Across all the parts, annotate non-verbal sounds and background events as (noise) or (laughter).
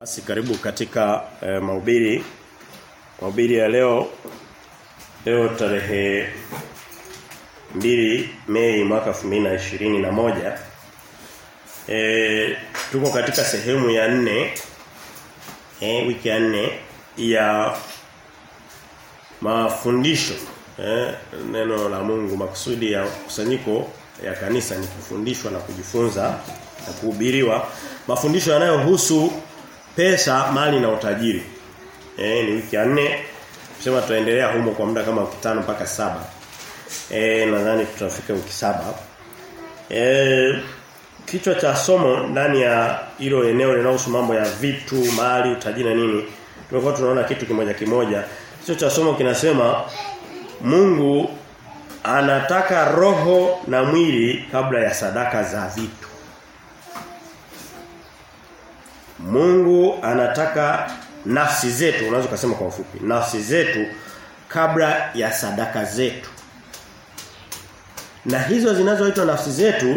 Basi karibu katika eh, mahubiri. Mahubiri ya leo leo tarehe 2 Mei mwaka 2021 eh tuko katika sehemu ya nne eh wiki ya nne ya mafundisho. Eh neno la Mungu makusudi ya kusanyiko ya kanisa ni kufundishwa na kujifunza na kuhubiriwa. Mafundisho yanayohusu pesa, mali na utajiri. Eh ni wiki ya nne. Tusema tutaendelea humo kwa muda kama wiki tano mpaka saba. Eh nadhani tutafika wiki saba. Eh kichwa cha somo ndani ya hilo eneo linalohusu mambo ya vitu, mali, utajiri na nini. Tumekuwa tunaona kitu kimoja kimoja. Kichwa cha somo kinasema Mungu anataka roho na mwili kabla ya sadaka za vitu. Mungu anataka nafsi zetu unaweza kusema kwa ufupi nafsi zetu kabla ya sadaka zetu. Na hizo zinazoitwa nafsi zetu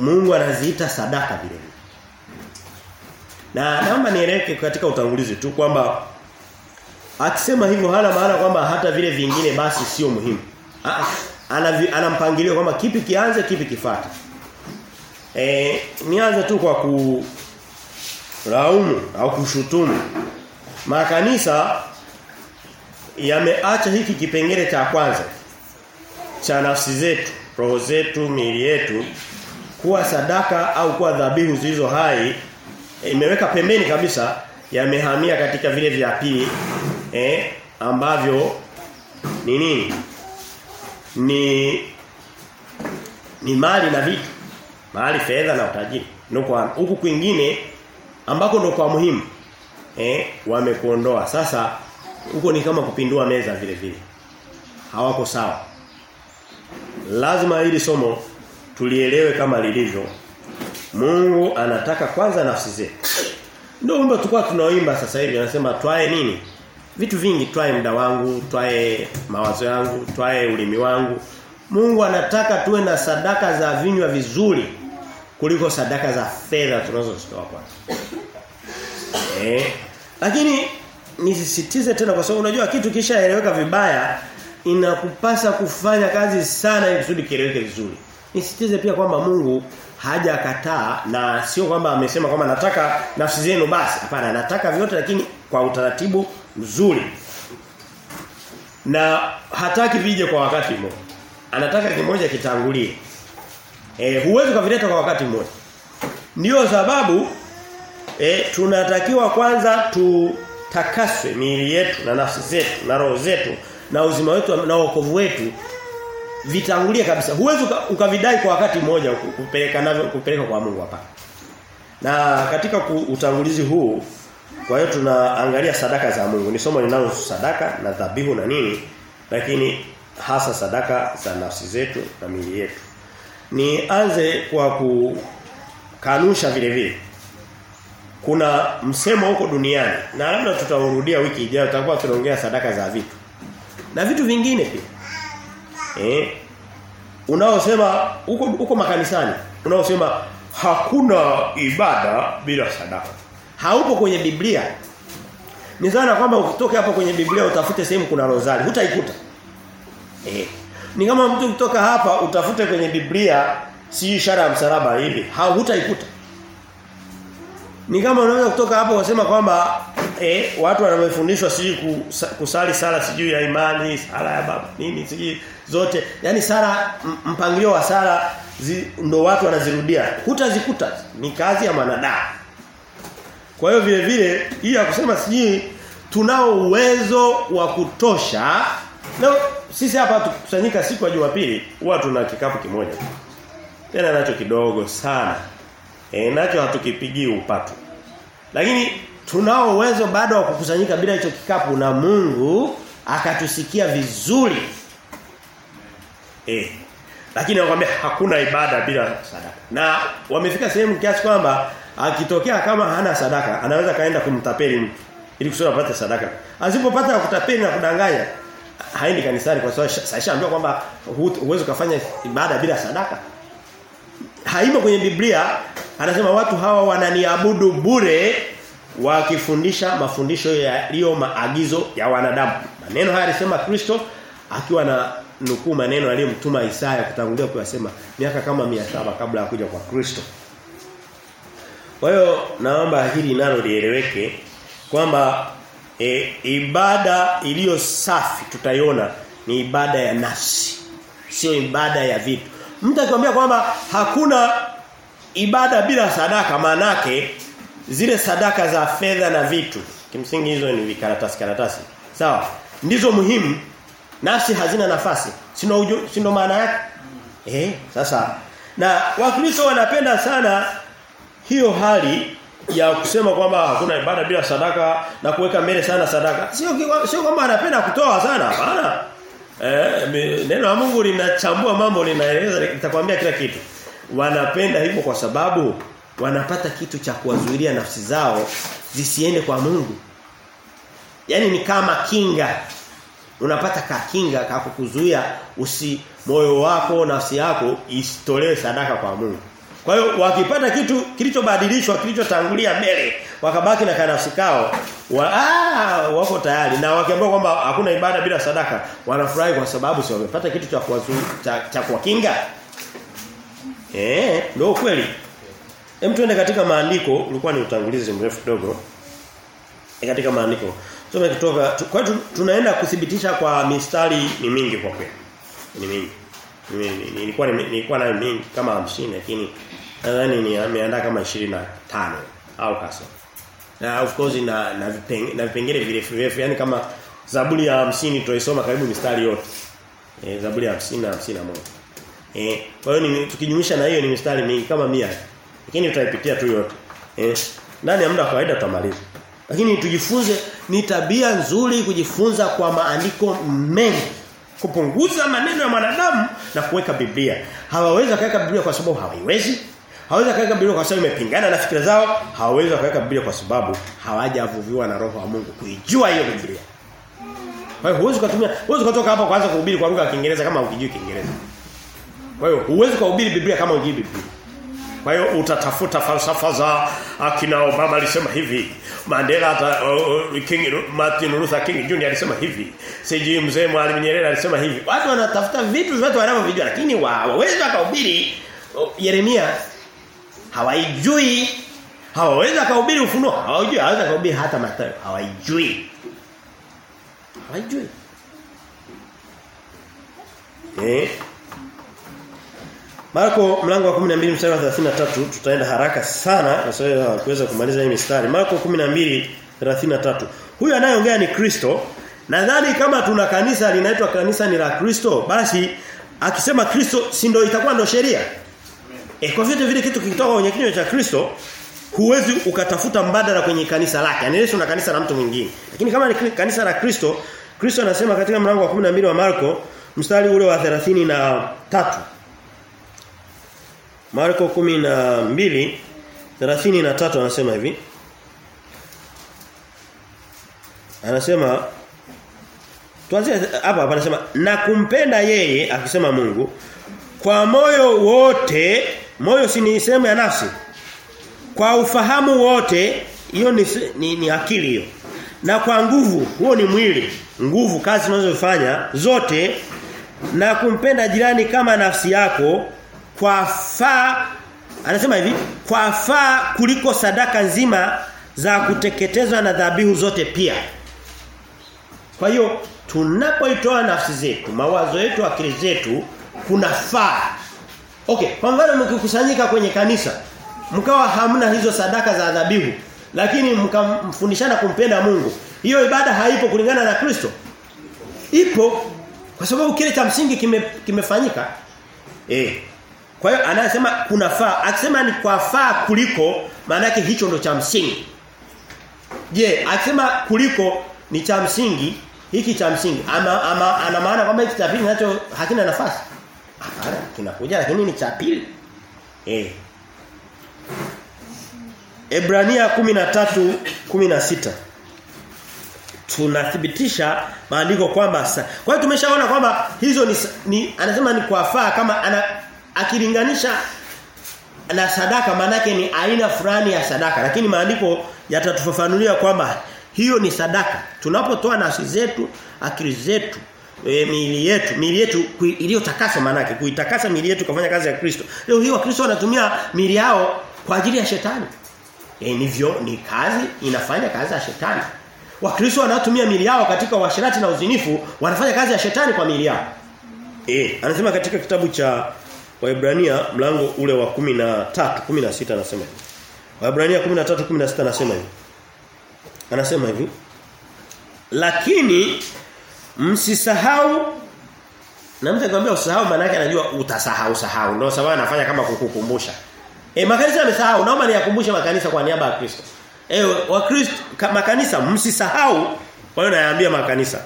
Mungu anaziita sadaka vile vile. na naomba nieleke katika utangulizi tu kwamba akisema hivyo hana maana kwamba hata vile vingine basi sio muhimu. Ana ana kwamba kipi kianze kipi kifate. Eh nianze tu kwa ku laumu au kushutumu makanisa yameacha hiki kipengele cha kwanza cha nafsi zetu roho zetu miili yetu kuwa sadaka au kuwa dhabihu zilizo hai imeweka pembeni kabisa yamehamia katika vile vya pili eh ambavyo ni nini? Ni ni mali na vitu. Mali fedha na utajiri. Huko kwingine ambako ndo kwa muhimu. Eh wamekuondoa. Sasa huko ni kama kupindua meza vile vile. Hawako sawa. Lazima hili somo tulielewe kama lilivyo. Mungu anataka kwanza nafsi zetu. Ndio wimbo tulikuwa tunaoimba sasa hivi anasema twae nini? Vitu vingi twae muda wangu twae mawazo yangu twae ulimi wangu. Mungu anataka tuwe na sadaka za vinywa vizuri kuliko sadaka za fedha tunazozitoa kwanza. Eh? Lakini nisisitize tena kwa sababu unajua kitu kishaeleweka vibaya inakupasa kufanya kazi sana ili kusudi kieleweke vizuri. nisitize pia kwamba Mungu hajakataa na sio kwamba amesema kwamba nataka nafsi zenu basi. Hapana, nataka vyote lakini kwa utaratibu mzuri. Na hataki vije kwa wakati mmoja. Anataka kimoja kitangulie. Eh huwezi kuvileta kwa wakati mmoja. Ndio sababu eh tunatakiwa kwanza tutakaswe miili yetu na nafsi zetu na roho zetu na uzima wetu na wokovu wetu vitangulie kabisa. Huwezi ukavidai kwa wakati mmoja kupeleka navyo kupeleka kwa Mungu hapa. Na katika utangulizi huu kwa hiyo tunaangalia sadaka za Mungu. Ni somo linalo sadaka na dhabihu na nini lakini hasa sadaka za nafsi zetu na miili yetu. Nianze kwa kukanusha vile vile. Kuna msemo huko duniani na labda tutaurudia wiki ijayo tutakuwa tunaongea sadaka za vitu. Na vitu vingine pia. Eh? Unaosema huko huko makanisani, unaosema hakuna ibada bila sadaka. Haupo kwenye Biblia. Ni sana kwamba ukitoka hapa kwenye Biblia utafute sehemu kuna rozari, hutaikuta. Eh. Ni kama mtu kutoka hapa utafute kwenye Biblia si ishara ya msalaba hivi, hutaikuta. Ni kama unaweza kutoka hapo kusema kwamba eh watu wanamefundishwa siji kusali sala sijui ya imani, sala ya baba, nini siji zote. Yaani sala mpangilio wa sala ndo watu wanazirudia. Hutazikuta. Ni kazi ya mwanadamu. Kwa hiyo vile vile hii ya kusema siji tunao uwezo wa kutosha na sisi hapa tukusanyika siku ya Jumapili huwa tuna kikapu kimoja. Tena nacho kidogo sana. E, nacho hatukipigi upatu. Lakini tunao uwezo bado wa kukusanyika bila hicho kikapu na Mungu akatusikia vizuri. Eh. Lakini anakuambia hakuna ibada bila sadaka. Na wamefika sehemu kiasi kwamba akitokea kama hana sadaka anaweza kaenda kumtapeli mtu ili kusudi apate sadaka. Asipopata kutapeli na kudanganya haendi kanisani kwa sababu sashaambiwa kwamba huwezi kufanya ibada bila sadaka. Haimo kwenye Biblia anasema watu hawa wananiabudu bure wakifundisha mafundisho yaliyo maagizo ya wanadamu. Maneno haya alisema Kristo akiwa na nukuu maneno aliyomtuma Isaya kutangulia kuyasema miaka kama 700 kabla ya kuja kwa Kristo. Kwa hiyo naomba hili nalo lieleweke kwamba e, ibada iliyo safi tutaiona ni ibada ya nafsi sio ibada ya vitu. Mtu akikwambia kwamba hakuna ibada bila sadaka manake zile sadaka za fedha na vitu kimsingi hizo ni vikaratasi karatasi. Sawa? Ndizo muhimu nafsi hazina nafasi. Sino sino maana yake? Eh sasa na wakristo wanapenda sana hiyo hali ya kusema kwamba hakuna ibada bila sadaka na kuweka mbele sana sadaka. Sio sio kwamba anapenda kutoa sana hapana eh neno la Mungu linachambua mambo linaeleza nitakwambia kila kitu wanapenda hivyo kwa sababu wanapata kitu cha kuwazuilia nafsi zao zisiende kwa Mungu. Yaani ni kama kinga. Unapata ka kinga ka kukuzuia usi moyo wako nafsi yako isitolee sadaka kwa Mungu. Kwa hiyo wakipata kitu kilichobadilishwa kilichotangulia mbele wakabaki na kanafsi kao wa, aa, wako tayari na wakiambiwa kwamba hakuna ibada bila sadaka wanafurahi kwa sababu si wamepata kitu cha kuwazu, cha, cha kuwakinga. Eh, ndio kweli. Hem tuende katika maandiko, ulikuwa ni utangulizi mrefu kidogo. E katika maandiko. Tusome kutoka kwa tu, tunaenda kuthibitisha kwa mistari ni mingi kwa kweli. Ni mingi. Nilikuwa nilikuwa nayo mingi kama 50 lakini nadhani ni ameandaa kama 25 au kasa. Na of course na na vipengele na vipengele virefu virefu yani kama Zaburi ya 50 tuisoma karibu mistari yote. Eh Zaburi ya 50 na 51. Eh kwa hiyo tukijumlisha na hiyo ni mistari mingi kama 100 lakini tutaipitia tu yote. Eh, ndani ya muda kawaida tutamaliza. Lakini tujifunze ni tabia nzuri kujifunza kwa maandiko mengi. Kupunguza maneno ya mwanadamu na kuweka Biblia. Hawawezi kuweka Biblia kwa sababu hawaiwezi. Hawawezi kaweka Biblia kwa sababu imepingana na fikra zao. Hawawezi kaweka Biblia kwa sababu hawajavuviwa na roho wa Mungu kuijua hiyo Biblia. Kwa hiyo huwezi kutumia, huwezi kutoka hapa kuanza kuhubiri kwa lugha ya Kiingereza kama ukijui Kiingereza. Kwa hiyo huwezi kuhubiri Biblia kama hujui Biblia. Kwa hiyo utatafuta falsafa za akina Obama alisema hivi. Mandela ata, uh, King Martin Luther King Jr alisema hivi. Siji mzee Mwalimu Nyerere alisema hivi. Watu wanatafuta vitu vyote wanavyovijua lakini hawawezi wakahubiri Yeremia hawaijui. Hawawezi kuhubiri ufunuo. Hawajui, hawaweza kuhubiri hata Mathayo. Hawaijui. Hawaijui. Eh Marko mlango wa 12 mstari wa 33 tutaenda haraka sana kwa sababu kuweza kumaliza hii mistari. Marko 12:33. Huyu anayeongea ni Kristo. Nadhani kama tuna kanisa linaitwa kanisa ni la Kristo, basi akisema Kristo si ndio itakuwa ndio sheria. E, kwa vyote vile kitu kikitoka kwenye kinywa cha Kristo huwezi ukatafuta mbadala kwenye kanisa lake. Yaani Yesu na kanisa la mtu mwingine. Lakini kama ni kanisa la Kristo, Kristo anasema katika mlango wa 12 wa Marko mstari ule wa 33 Marko 12 33 anasema hivi. Anasema tuanze hapa hapa anasema na kumpenda yeye akisema Mungu kwa moyo wote, moyo si ni sehemu ya nafsi. Kwa ufahamu wote, hiyo ni, ni, ni akili hiyo. Na kwa nguvu, huo ni mwili, nguvu kazi tunazofanya zote na kumpenda jirani kama nafsi yako kwa faa anasema hivi kwa faa kuliko sadaka nzima za kuteketezwa na dhabihu zote pia. Kwa hiyo tunapoitoa nafsi zetu, mawazo yetu, akili zetu kuna faa. Okay, kwa mfano mkikusanyika kwenye kanisa, mkawa hamna hizo sadaka za dhabihu, lakini mkamfundishana kumpenda Mungu. Hiyo ibada haipo kulingana na Kristo. Ipo kwa sababu kile cha msingi kime, kimefanyika. Eh. Kwa hiyo anasema kuna faa. Akisema ni kwa faa kuliko maana yake hicho ndo cha msingi. Je, akisema kuliko ni cha msingi, hiki cha msingi ama, ama ana maana kwamba hiki cha pili nacho hakina nafasi. Hapana, kinakuja lakini ni cha pili. Eh. Ebrania 13:16 tunathibitisha maandiko kwamba kwa hiyo tumeshaona kwamba hizo ni, ni anasema ni kwa faa kama ana akilinganisha na sadaka manake ni aina fulani ya sadaka lakini maandiko yatatufafanulia kwamba hiyo ni sadaka. Tunapotoa nafsi zetu, akili zetu, e, miili yetu, miili yetu iliyotakaswa manake kuitakasa miili yetu kufanya kazi ya Kristo. Leo hii Wakristo wanatumia miili yao kwa ajili ya shetani. E, nivyo ni kazi inafanya kazi ya shetani. Wakristo wanatumia miili yao katika uasherati na uzinifu wanafanya kazi ya shetani kwa miili yao. Eh, anasema katika kitabu cha Waebrania mlango ule wa 13 16 anasema hivi. Waebrania 13 16 anasema hivi. Anasema hivi. Lakini msisahau na mtu akwambia usahau maana yake anajua utasahau sahau. Ndio sababu anafanya kama kukukumbusha. Eh makanisa yamesahau naomba niyakumbushe makanisa kwa niaba ya Kristo. Eh wa Kristo makanisa msisahau kwa hiyo nayaambia makanisa.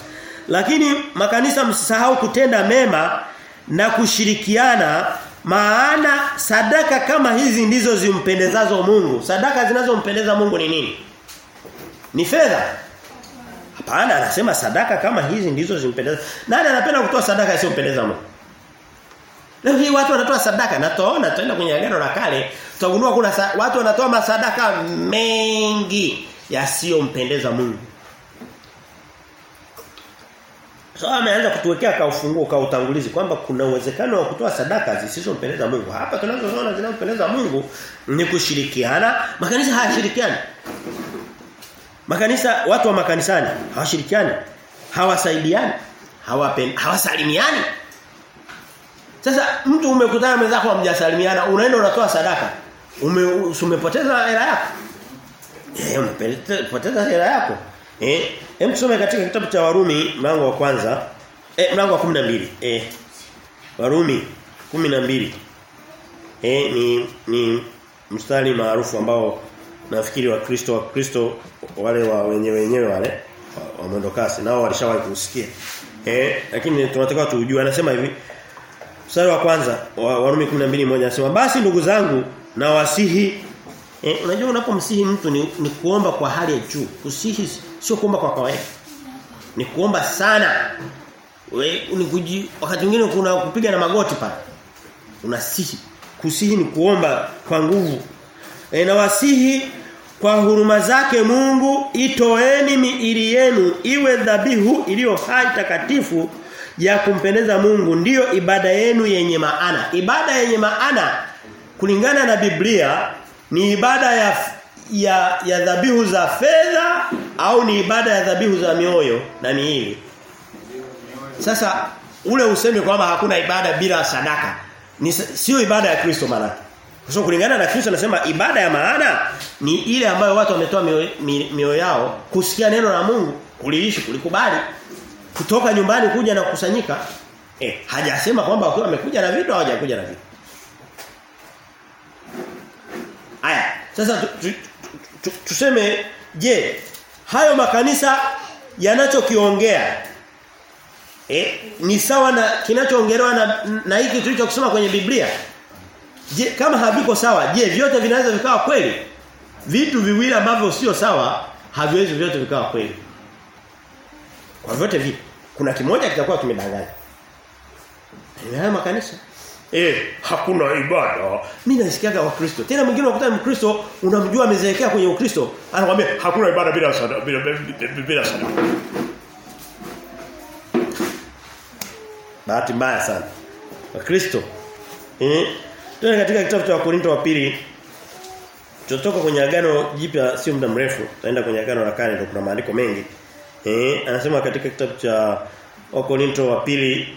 Lakini makanisa msisahau kutenda mema na kushirikiana maana sadaka kama hizi ndizo zimpendezazo Mungu. Sadaka zinazompendeza Mungu ni nini? Ni fedha. Hapana, anasema sadaka kama hizi ndizo zimpendeza. Nani anapenda kutoa sadaka isiyompendeza Mungu? Leo hii watu wanatoa sadaka na tunaona tuenda kwenye agano la kale tutagundua kuna watu wanatoa masadaka mengi yasiyompendeza Mungu. Sasa so, ameanza kutuwekea ka ufunguo ka utangulizi kwamba kuna uwezekano wa kutoa sadaka zisizompendeza Mungu. Hapa tunazoona zinazompendeza Mungu ni kushirikiana. Makanisa hayashirikiani. Makanisa watu wa makanisani hawashirikiani, hawasaidiani, hawapen, hawasalimiani. Sasa mtu umekutana mwenzako hamjasalimiana, unaenda unatoa sadaka. Ume umepoteza hela yako. Eh, umepoteza hela yako. Eh, hem tusome katika kitabu cha Warumi mlango wa kwanza, eh mlango wa 12. Eh. Warumi 12. Eh ni ni mstari maarufu ambao nafikiri wakristo wakristo wale wa wenyewe wenyewe wale wa, mwendo mwendokasi nao walishawahi kusikia. Eh lakini tunataka tujue anasema hivi Mstari wa kwanza wa Warumi 12:1 anasema basi ndugu zangu na wasihi eh, unajua unapomsihi mtu ni, ni kuomba kwa hali ya juu. Kusihi sio kuomba kwa kawaida. Ni kuomba sana. We, ni kuji, wakati mwingine kuna kupiga na magoti pale. Unasihi. Kusihi ni kuomba kwa nguvu. E, na wasihi kwa huruma zake Mungu itoeni miili yenu iwe dhabihu iliyo hai takatifu ya kumpendeza Mungu ndiyo ibada yenu yenye maana. Ibada yenye maana kulingana na Biblia ni ibada ya ya ya dhabihu za fedha au ni ibada ya dhabihu za mioyo na miili. Sasa ule useme kwamba hakuna ibada bila sadaka ni sio ibada ya Kristo maana. Kwa kulingana na Kristo anasema ibada ya maana ni ile ambayo watu wametoa mioyo mio yao kusikia neno la Mungu, kuliishi, kulikubali kutoka nyumbani kuja na kukusanyika eh hajasema kwamba wakiwa wamekuja na vitu hawajakuja na vitu. Aya sasa tuseme je hayo makanisa yanachokiongea eh ni sawa na kinachoongelewa na, na hiki tulichokisoma kwenye Biblia je kama haviko sawa je vyote vinaweza vikawa kweli vitu viwili ambavyo sio sawa haviwezi vyote vikawa kweli kwa vyote vipi kuna kimoja kitakuwa kimedanganya. Haya makanisa. Eh, hakuna ibada. Mimi nasikiaga wa Kristo. Tena mwingine unakuta Mkristo unamjua amezeekea kwenye Ukristo, anakuambia hakuna ibada bila sadaka bila bila sadaka. Bahati mbaya sana. Wa Kristo. Eh, tena katika kitabu cha Wakorinto wa pili tutoka kwenye agano jipya sio muda mrefu, tutaenda kwenye agano la kale ndio kuna maandiko mengi. Eh, anasema katika kitabu cha Wakorintho wa pili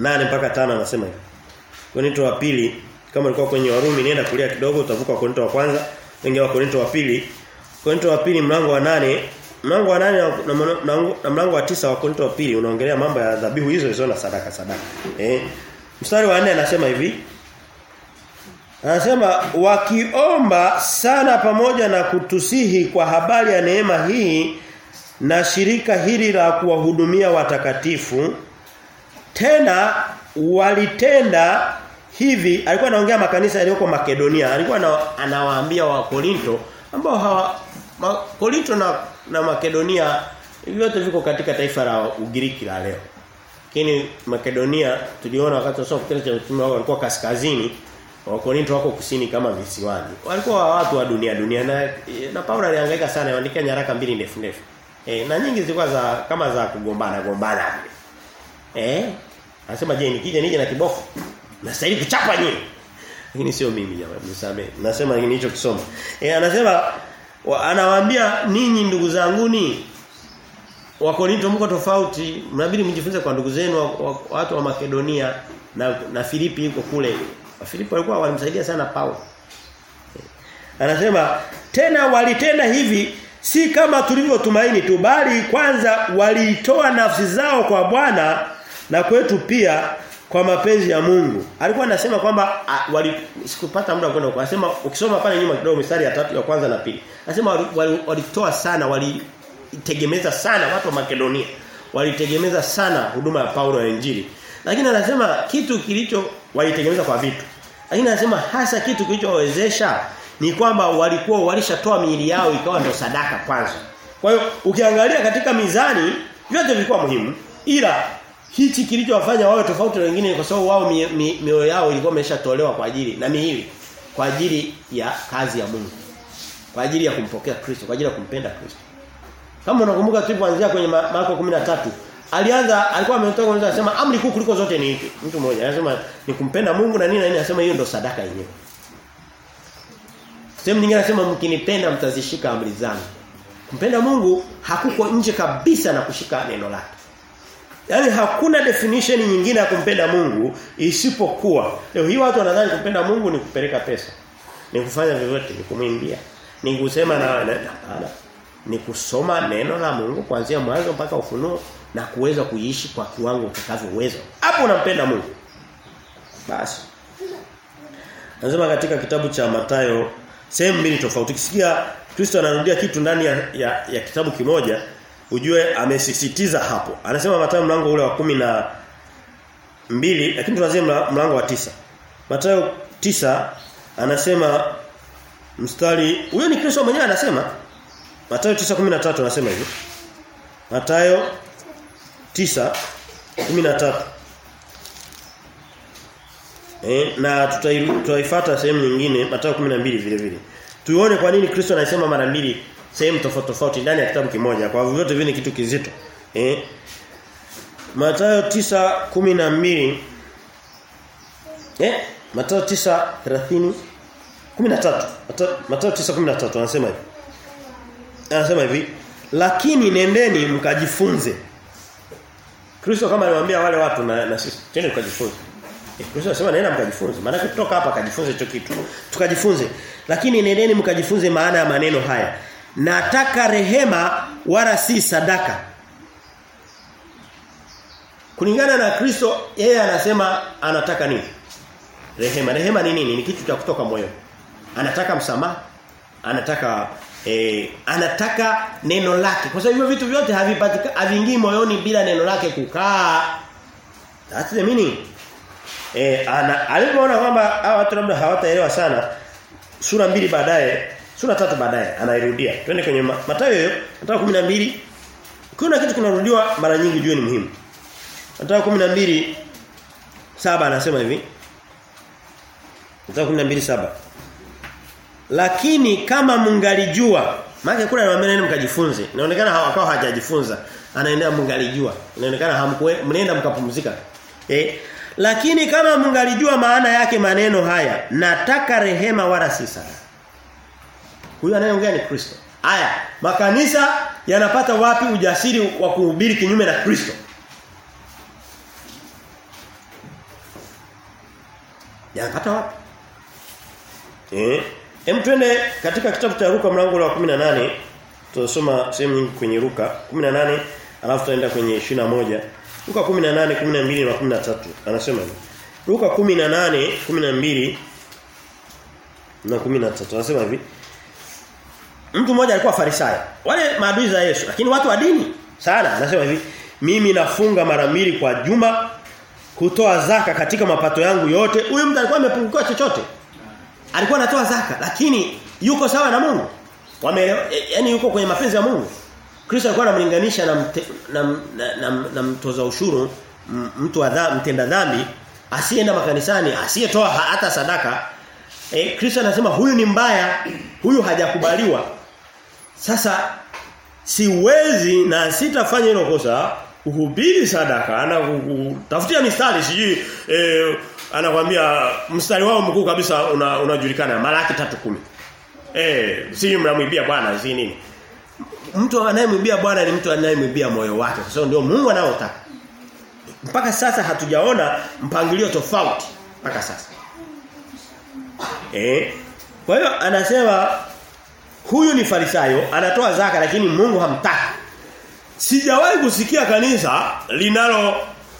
8 mpaka 5 anasema hivi. Wakorintho wa pili kama ulikuwa kwenye Warumi nenda kulia kidogo utavuka Wakorintho wa kwanza, ingia Wakorintho wa pili. Wakorintho wa pili mlango wa nane mlango wa nane na, na, na mlango wa tisa wa Wakorinto wa pili unaongelea mambo ya dhabihu hizo hizo na sadaka sadaka. Eh. Mstari wa 4 anasema hivi. Anasema wakiomba sana pamoja na kutusihi kwa habari ya neema hii na shirika hili la kuwahudumia watakatifu tena walitenda hivi. Alikuwa anaongea makanisa yaliyoko Makedonia. Alikuwa anawaambia wa Korinto ambao hawa ma, Korinto na, na Makedonia vyote viko katika taifa la Ugiriki la leo. Lakini Makedonia tuliona wakati wa kitendo cha utume wao walikuwa kaskazini Wakorinto wako kusini kama visiwani. Walikuwa watu wa dunia dunia na, na Paulo alihangaika sana aandika nyaraka mbili ndefu ndefu. E, na nyingi zilikuwa za kama za kugombana gombana. Eh? Anasema je nikija nije na kiboko? hivi kuchapa nyinyi. Lakini sio mimi jamani, msame. Nasema lakini hicho kisoma. Eh anasema wa, anawaambia ninyi ndugu zanguni Wakorinto mko tofauti, mnabidi mjifunze kwa ndugu zenu wa, wa, watu wa Makedonia na na Filipi yuko kule. Filipi walikuwa walimsaidia sana Paulo. Anasema tena walitenda hivi si kama tulivyotumaini tu bali kwanza waliitoa nafsi zao kwa Bwana na kwetu pia kwa mapenzi ya Mungu. Alikuwa anasema kwamba sikupata muda kwenda huko. Anasema ukisoma pale nyuma kidogo mistari ya tatu ya kwanza na pili. Anasema walitoa wali, wali sana walitegemeza sana watu wa Makedonia. Walitegemeza sana huduma ya Paulo ya Injili. Lakini anasema kitu kilicho walitegemeza kwa vitu. Lakini anasema hasa kitu kilichowezesha ni kwamba walikuwa walishatoa miili yao ikawa ndio sadaka kwanza. Kwa hiyo ukiangalia katika mizani vyote vilikuwa muhimu ila hichi kilichowafanya wawe tofauti na wengine kwa sababu wao mioyo mi, mi, yao ilikuwa imeshatolewa kwa ajili na miili kwa ajili ya kazi ya Mungu. Kwa ajili ya kumpokea Kristo, kwa ajili ya kumpenda Kristo. Kama unakumbuka tulipoanzia kwenye Marko 13 alianza alikuwa ametoka kwanza anasema amri kuu kuliko zote ni ipi? Mtu mmoja anasema ni kumpenda Mungu na nini na nini anasema hiyo ndio sadaka yenyewe. Sehemu nyingine anasema mkinipenda mtazishika amri zangu. Kumpenda Mungu hakuko nje kabisa na kushika neno lake. Yaani hakuna definition nyingine ya kumpenda Mungu isipokuwa leo hii watu wanadhani kumpenda Mungu ni kupeleka pesa. Ni kufanya vyovyote, ni kumwimbia. Ni kusema na na, na, na, na Ni kusoma neno la Mungu kuanzia mwanzo mpaka ufunuo na kuweza kuishi kwa kiwango utakavyoweza. Hapo unampenda Mungu. Basi. Nasema katika kitabu cha Matayo sehemu mbili tofauti. Ukisikia Kristo anarudia kitu ndani ya, ya, ya kitabu kimoja ujue amesisitiza hapo. Anasema Mathayo mlango ule wa kumi na mbili lakini tuanzie mlango wa tisa Mathayo tisa anasema mstari huyo ni Kristo mwenyewe anasema Mathayo 9:13 anasema hivi. Mathayo 9:13 Eh na tutaifuata sehemu nyingine Mathayo 12 vile vile. Tuone kwa nini Kristo anasema mara mbili sehemu tofauti tofauti ndani ya kitabu kimoja kwa vyote vile kitu kizito. Eh Mathayo 9:12 Eh Mathayo 9:30 13 Mathayo 9:13 anasema hivi. Anasema hivi, lakini nendeni mkajifunze. Kristo kama aliwaambia wale watu na, na sisi, twende tukajifunze. E, Kristo anasema nenda mkajifunze. Maana kutoka hapa kajifunze hicho kitu. Tukajifunze. Lakini nendeni mkajifunze maana ya maneno haya. Nataka rehema wala si sadaka. Kulingana na Kristo yeye anasema anataka nini? Rehema. Rehema ni nini? Ni kitu cha kutoka moyo. Anataka msamaha. Anataka eh, anataka neno lake. Kwa sababu hivyo vitu vyote havipatikani havingii moyoni bila neno lake kukaa. That's the meaning. Eh, ana alipoona kwamba hawa watu labda hawataelewa sana sura mbili baadaye, sura tatu baadaye anairudia. Twende kwenye Mathayo hiyo, Mathayo 12. Kuna kitu kinarudiwa mara nyingi juu ni muhimu. Mathayo 12 saba anasema hivi. Mathayo 12 saba lakini kama mngalijua maana kule anawaambia mkajifunze. Inaonekana hawakao hajajifunza anaendea mungalijua. inaonekana hamkwe mnaenda mkapumzika. Eh lakini kama mungalijua maana yake maneno haya nataka rehema wala si sadaka huyu anayeongea ni Kristo. Haya makanisa yanapata wapi ujasiri wa kuhubiri kinyume na Kristo? Yanapata wapi? Eh Hem twende katika kitabu cha Luka mlango wa 18 tutasoma sehemu nyingi kwenye Luka 18 alafu tutaenda kwenye 21 Luka 18 12 na 13 anasema hivi. Luka 18 12 na 13 anasema hivi. Mtu mmoja alikuwa farisayo. Wale maadui za Yesu. Lakini watu wa dini. Sana. Anasema hivi. Mimi nafunga mara mbili kwa juma kutoa zaka katika mapato yangu yote. Huyu mtu alikuwa amepungukiwa chochote alikuwa anatoa zaka lakini yuko sawa na Mungu. Wame yani yuko kwenye mapenzi ya Mungu. Kristo alikuwa anamlinganisha na, mte, na, na, na, na mtoza ushuru mtu wa mtenda dhambi asiyeenda makanisani, asiyetoa hata sadaka eh Kristo anasema huyu ni mbaya, huyu hajakubaliwa. Sasa siwezi na sitafanya hilo kosa kuhubiri sadaka na kutafutia mistari sijui eh, anakuambia mstari wao mkuu kabisa unajulikana una Malaki 3:10. Eh, si mnamwibia Bwana si nini? Mtu anayemwibia Bwana ni mtu anayemwibia moyo wake. Sababu ndio Mungu anaotaka. Mpaka sasa hatujaona mpangilio tofauti mpaka sasa. Eh? Kwa hiyo anasema huyu ni farisayo anatoa zaka lakini Mungu hamtaki. Sijawahi kusikia kanisa linalo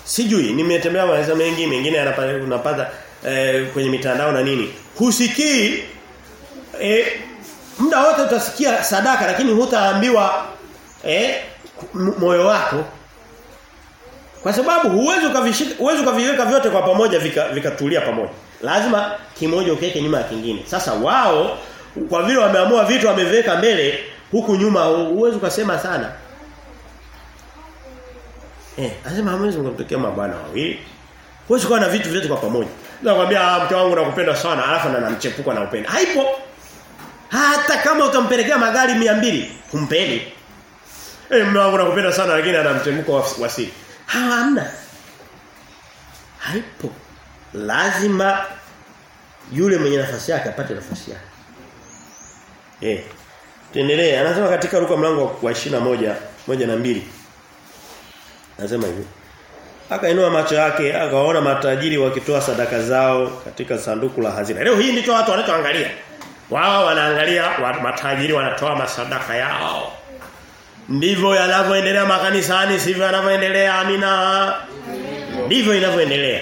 sijui nimetembea maeneo mengi mengine yanapata eh, kwenye mitandao na nini. Husikii eh, muda wote utasikia sadaka lakini hutaambiwa eh, moyo wako kwa sababu huwezi ukavishika huwezi ukaviweka vyote kwa pamoja vikatulia vika pamoja. Lazima kimoja ukeke nyuma ya kingine. Sasa wao kwa vile wameamua vitu wameweka mbele huku nyuma huwezi ukasema sana. Eh, anasema hamwezi kumtokea mabwana wawili. Huwezi kuwa na vitu vyote kwa pamoja. Nakwambia ah mke wangu nakupenda sana alafu na namchepuka na upendo. Haipo. Hata kama utampelekea magari 200, kumpeni. Eh mke wangu nakupenda sana lakini ana mchemuko wa, wa siri. Haipo. Lazima yule mwenye nafasi yake apate nafasi yake. Eh. Tuendelee. Anasema katika Luka mlango wa 21, moja na mbili Nasema hivi. Akainua macho yake akaona matajiri wakitoa sadaka zao katika sanduku la hazina. Leo hii ndio watu wanachoangalia. Wao wanaangalia wa, matajiri wanatoa masadaka yao. Ndivyo yanavyoendelea makanisani, sivyo yanavyoendelea. Amina. Ndivyo inavyoendelea.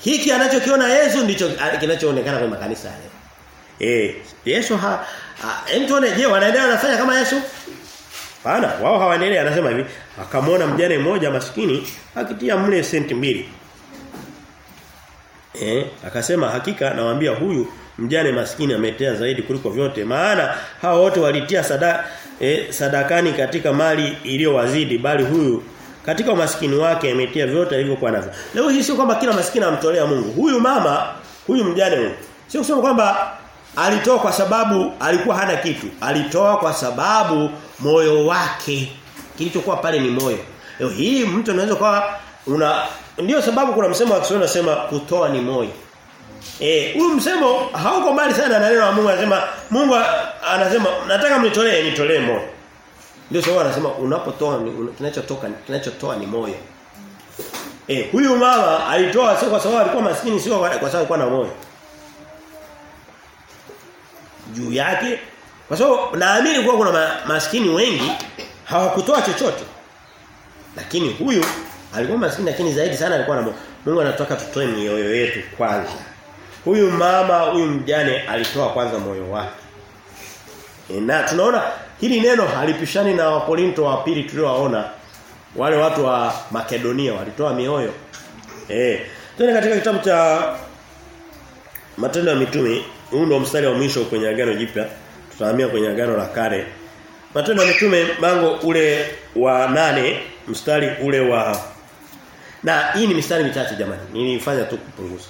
Hiki anachokiona Yesu ndicho kinachoonekana kwenye makanisa yale. Eh, Yesu ha, ha mtu anaje wanaendelea wanafanya kama Yesu? Hapana, wao hawaendelea anasema hivi, akamwona mjane mmoja maskini akitia mle senti mbili. Eh, akasema hakika nawaambia huyu mjane maskini ametea zaidi kuliko vyote maana hao wote walitia sadaka eh, sadakani katika mali iliyowazidi bali huyu katika umaskini wake ametia vyote alivyokuwa navyo. Leo hii sio kwamba kila maskini amtolea Mungu. Huyu mama, huyu mjane huyu. Sio kusema kwamba alitoa kwa sababu alikuwa hana kitu. Alitoa kwa sababu moyo wake kilichokuwa pale ni moyo. Leo hii mtu anaweza kuwa una ndio sababu kuna msemo wa Kiswahili unasema kutoa ni moyo. Eh, huyu msemo hauko mbali sana na neno la Mungu anasema Mungu anasema nataka mnitolee nitolee moyo. Ndio sababu anasema unapotoa kinachotoka kinachotoa ni moyo. Eh, huyu mama alitoa sio kwa sababu alikuwa maskini sio kwa sababu alikuwa na moyo. Juu yake kwa sababu naamini kuwa kuna ma, maskini wengi hawakutoa chochote. Lakini huyu alikuwa maskini lakini zaidi sana alikuwa na. Mungu anataka tutoe mioyo yetu kwanza. Huyu mama, huyu mjane alitoa kwanza moyo wake. E, na tunaona hili neno halipishani na Wakorinto wa pili tuliowaona wale watu wa Makedonia walitoa mioyo. Eh, tena katika kitabu cha Matendo ya Mitume, huu ndio mstari wa mwisho kwenye agano jipya. Tutahamia kwenye agano la kale. Matendo ya Mitume mlango ule wa nane mstari ule wa na hii ni mistari mitatu jamani. Nilifanya tu kupunguza.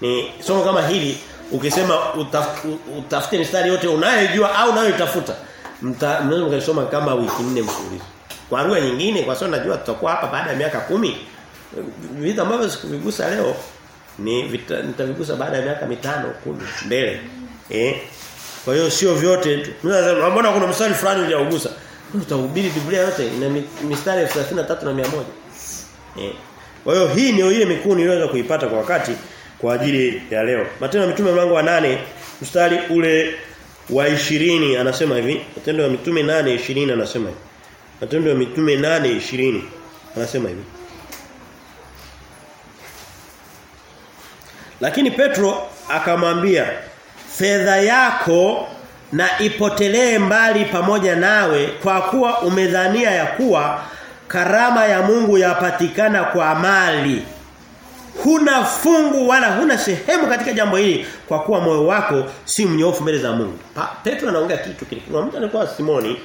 Ni somo kama hili ukisema utaf, utafute mistari yote unayojua au unayotafuta mnaweza mkasoma kama wiki nne mfululizo. Kwa lugha nyingine kwa sababu najua tutakuwa hapa baada ya miaka kumi vitu ambavyo sikuvigusa leo ni nitavigusa baada ya miaka mitano kumi mbele. Eh? Kwa hiyo sio vyote. Mbona kuna mstari fulani hujaugusa? Utahubiri Biblia yote ina mistari 33 na 100. Eh. Kwa hiyo hii ndio ile mikuu niliweza kuipata kwa wakati kwa ajili ya leo. Matendo ya Mitume mlango wa nane mstari ule wa 20 anasema hivi. Matendo ya Mitume 8:20 anasema hivi. Matendo ya Mitume 8:20 anasema hivi. Lakini Petro akamwambia fedha yako na ipotelee mbali pamoja nawe kwa kuwa umedhania ya kuwa karama ya Mungu yapatikana kwa mali huna fungu wala huna sehemu katika jambo hili kwa kuwa moyo wako si mnyofu mbele za Mungu. Pa, Petro anaongea kitu kile. Kuna mtu alikuwa Simoni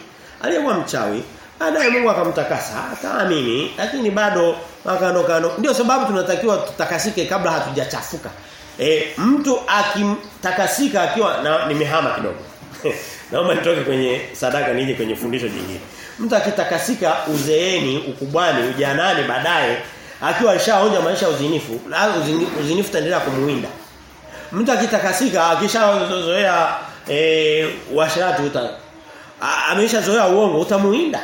aliyekuwa mchawi. Baadaye Mungu akamtakasa, akaamini, lakini bado makano kano. Ndio sababu tunatakiwa tutakasike kabla hatujachafuka. E, mtu akimtakasika akiwa na nimehama kidogo. (laughs) Naomba nitoke kwenye sadaka nije kwenye fundisho jingine. Mtu akitakasika uzeeni, ukubwani, ujanani baadaye akiwa alishaonja maisha ya uzinifu, uzinifu taendelea kumuwinda. Mtu akitakasika akishazoea eh washirati uta ameshazoea uongo utamuinda.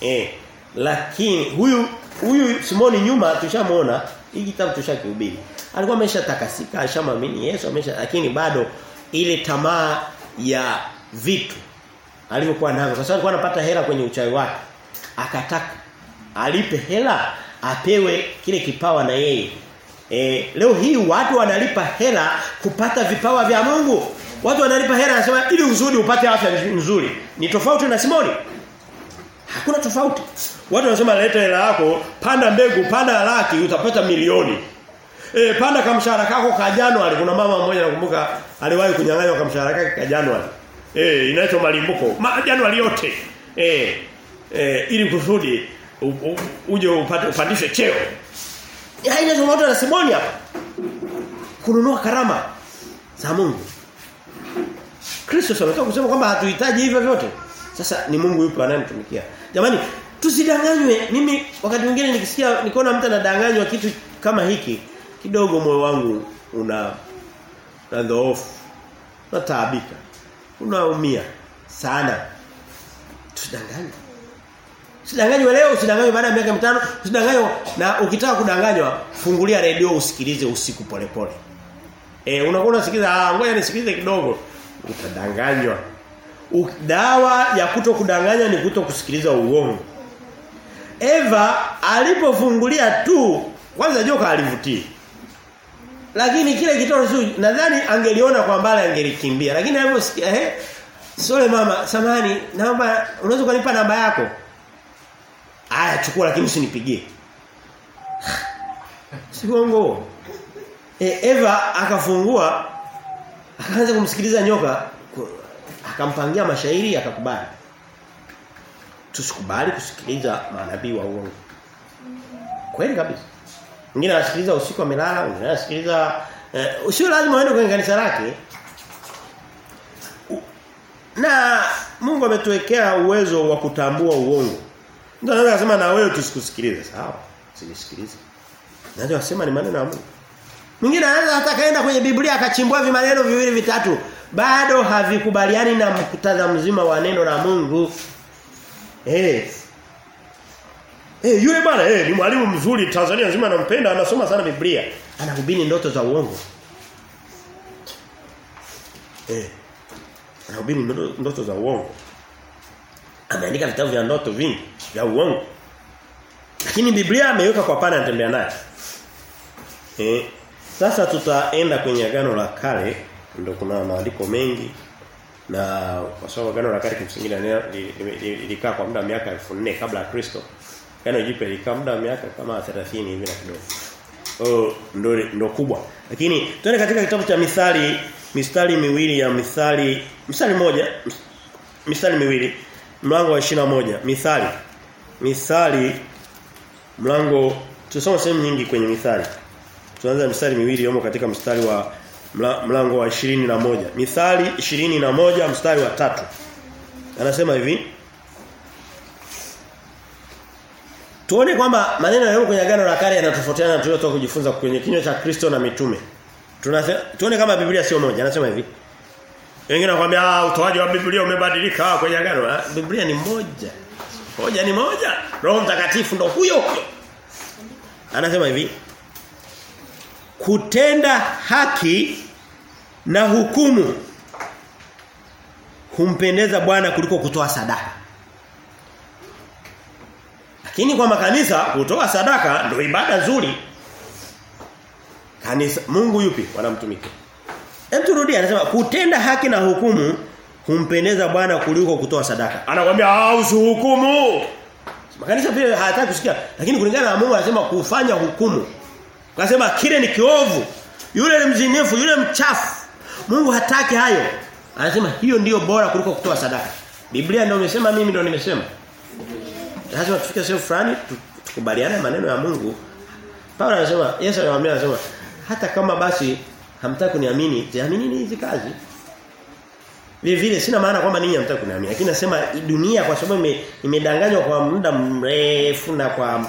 Eh lakini huyu huyu Simoni nyuma tushamuona hii kitabu tushakihubiri. Alikuwa ameshatakasika, ashamwamini Yesu, amesha lakini bado ile tamaa ya vitu alivyokuwa navyo kwa sababu alikuwa anapata hela kwenye uchawi wake. Akataka alipe hela apewe kile kipawa na yeye. E, leo hii watu wanalipa hela kupata vipawa vya Mungu. Watu wanalipa hela anasema ili uzuri upate afya nzuri. Ni tofauti na Simoni. Hakuna tofauti. Watu wanasema leta hela yako, panda mbegu, panda laki utapata milioni. (laughs) E, panda kamshahara kako ka Januari. Kuna mama mmoja nakumbuka aliwahi kunyang'anywa kamshahara kake ka Januari. Eh inaitwa malimbuko. Ma Januari yote. Eh eh ili kusudi uje upate upandishe cheo. Haina tofauti na Simoni hapa. Kununua karama za Mungu. Kristo anataka kusema kwamba hatuhitaji hivyo vyote. Sasa ni Mungu yupo anayemtumikia. Jamani tusidanganywe. Mimi wakati mwingine nikisikia nikiona mtu anadanganywa kitu kama hiki kidogo moyo wangu una na dhoofu. Nataabika. Unaumia sana. Tusidanganywe. Usidanganywe leo, usidanganywe baada ya miaka mitano, usidanganywe na ukitaka kudanganywa fungulia redio usikilize usiku polepole. Eh unakuwa unasikiliza ah ngoja nisikilize kidogo utadanganywa. Dawa ya kuto kudanganya ni kuto kusikiliza uongo. Eva alipofungulia tu kwanza joka alivutia. Lakini kile kitoro nadhani angeliona kwa mbali angelikimbia. Lakini aliposikia eh Sole mama, samani, naomba unaweza kunipa namba yako? Aya chukua lakini usinipigie. (sighs) Sikongo. E, Eva akafungua akaanza kumsikiliza nyoka akampangia mashairi akakubali. Tusikubali kusikiliza manabii wa uongo. Kweli kabisa. Mwingine anasikiliza usiku amelala, mwingine anasikiliza eh, sio lazima uende kwenye kanisa lake. Na Mungu ametuwekea uwezo wa kutambua uongo. Mtu anaweza kusema na wewe tusikusikilize, sawa? Usinisikilize. Naweza kusema ni maneno ya Mungu. Mwingine anaweza hata kaenda kwenye Biblia akachimbua vimaneno viwili vitatu, bado havikubaliani na mkutadha mzima wa neno la Mungu. Eh. Eh yule bwana eh ni mwalimu mzuri Tanzania nzima anampenda anasoma sana Biblia. Anahubiri ndoto za uongo. Eh. Anahubiri ndoto za uongo. Ameandika vitabu vya ndoto vingi vya uongo. Lakini Biblia ameweka kwa pana anatembea naye. Eh. Sasa tutaenda kwenye agano la kale ndio kuna maandiko mengi na kwa sababu agano la kale kimsingi lilikaa kwa muda wa miaka 4000 kabla ya Kristo. Agano jipya lika muda wa miaka kama 30 hivi na kidogo. Oh ndo ndo kubwa. Lakini tuende katika kitabu cha Mithali, mistari miwili ya Mithali, mstari moja, mistari miwili, mlango wa 21, Mithali. Mithali mlango tusome sehemu nyingi kwenye Mithali. Tuanze mstari miwili yomo katika mstari wa mlango wa moja Mithali moja mstari wa tatu Anasema hivi Tuone kwamba maneno yaliyo kwenye agano la kale yanatofautiana na tuliotoka kujifunza kwenye kinywa cha Kristo na mitume. Tuone kama Biblia sio moja. Anasema hivi. Wengine wanakuambia ah utoaji wa Biblia umebadilika kwenye agano. Ah, Biblia ni moja. Moja ni moja. Roho Mtakatifu ndo huyo huyo. Anasema hivi. Kutenda haki na hukumu humpendeza Bwana kuliko kutoa sadaka. Lakini kwa makanisa kutoa sadaka ndio ibada nzuri. Kanisa Mungu yupi wanamtumikia? Hem turudie anasema kutenda haki na hukumu humpendeza Bwana kuliko kutoa sadaka. Anakuambia ah usihukumu. Makanisa pia hayataki kusikia lakini kulingana na Mungu anasema kufanya hukumu. Kasema kile ni kiovu. Yule ni mzinifu, yule mchafu. Mungu hataki hayo. Anasema hiyo ndiyo bora kuliko kutoa sadaka. Biblia ndio imesema mimi ndio nimesema. Lazima tufike sehemu fulani tukubaliane maneno ya Mungu. Paulo anasema Yesu anamwambia anasema hata kama basi hamtaki kuniamini, ziaminini hizi kazi. Vile vile sina maana kwamba ninyi hamtaki kuniamini, lakini nasema dunia kwa sababu ime- imedanganywa kwa muda mrefu na kwa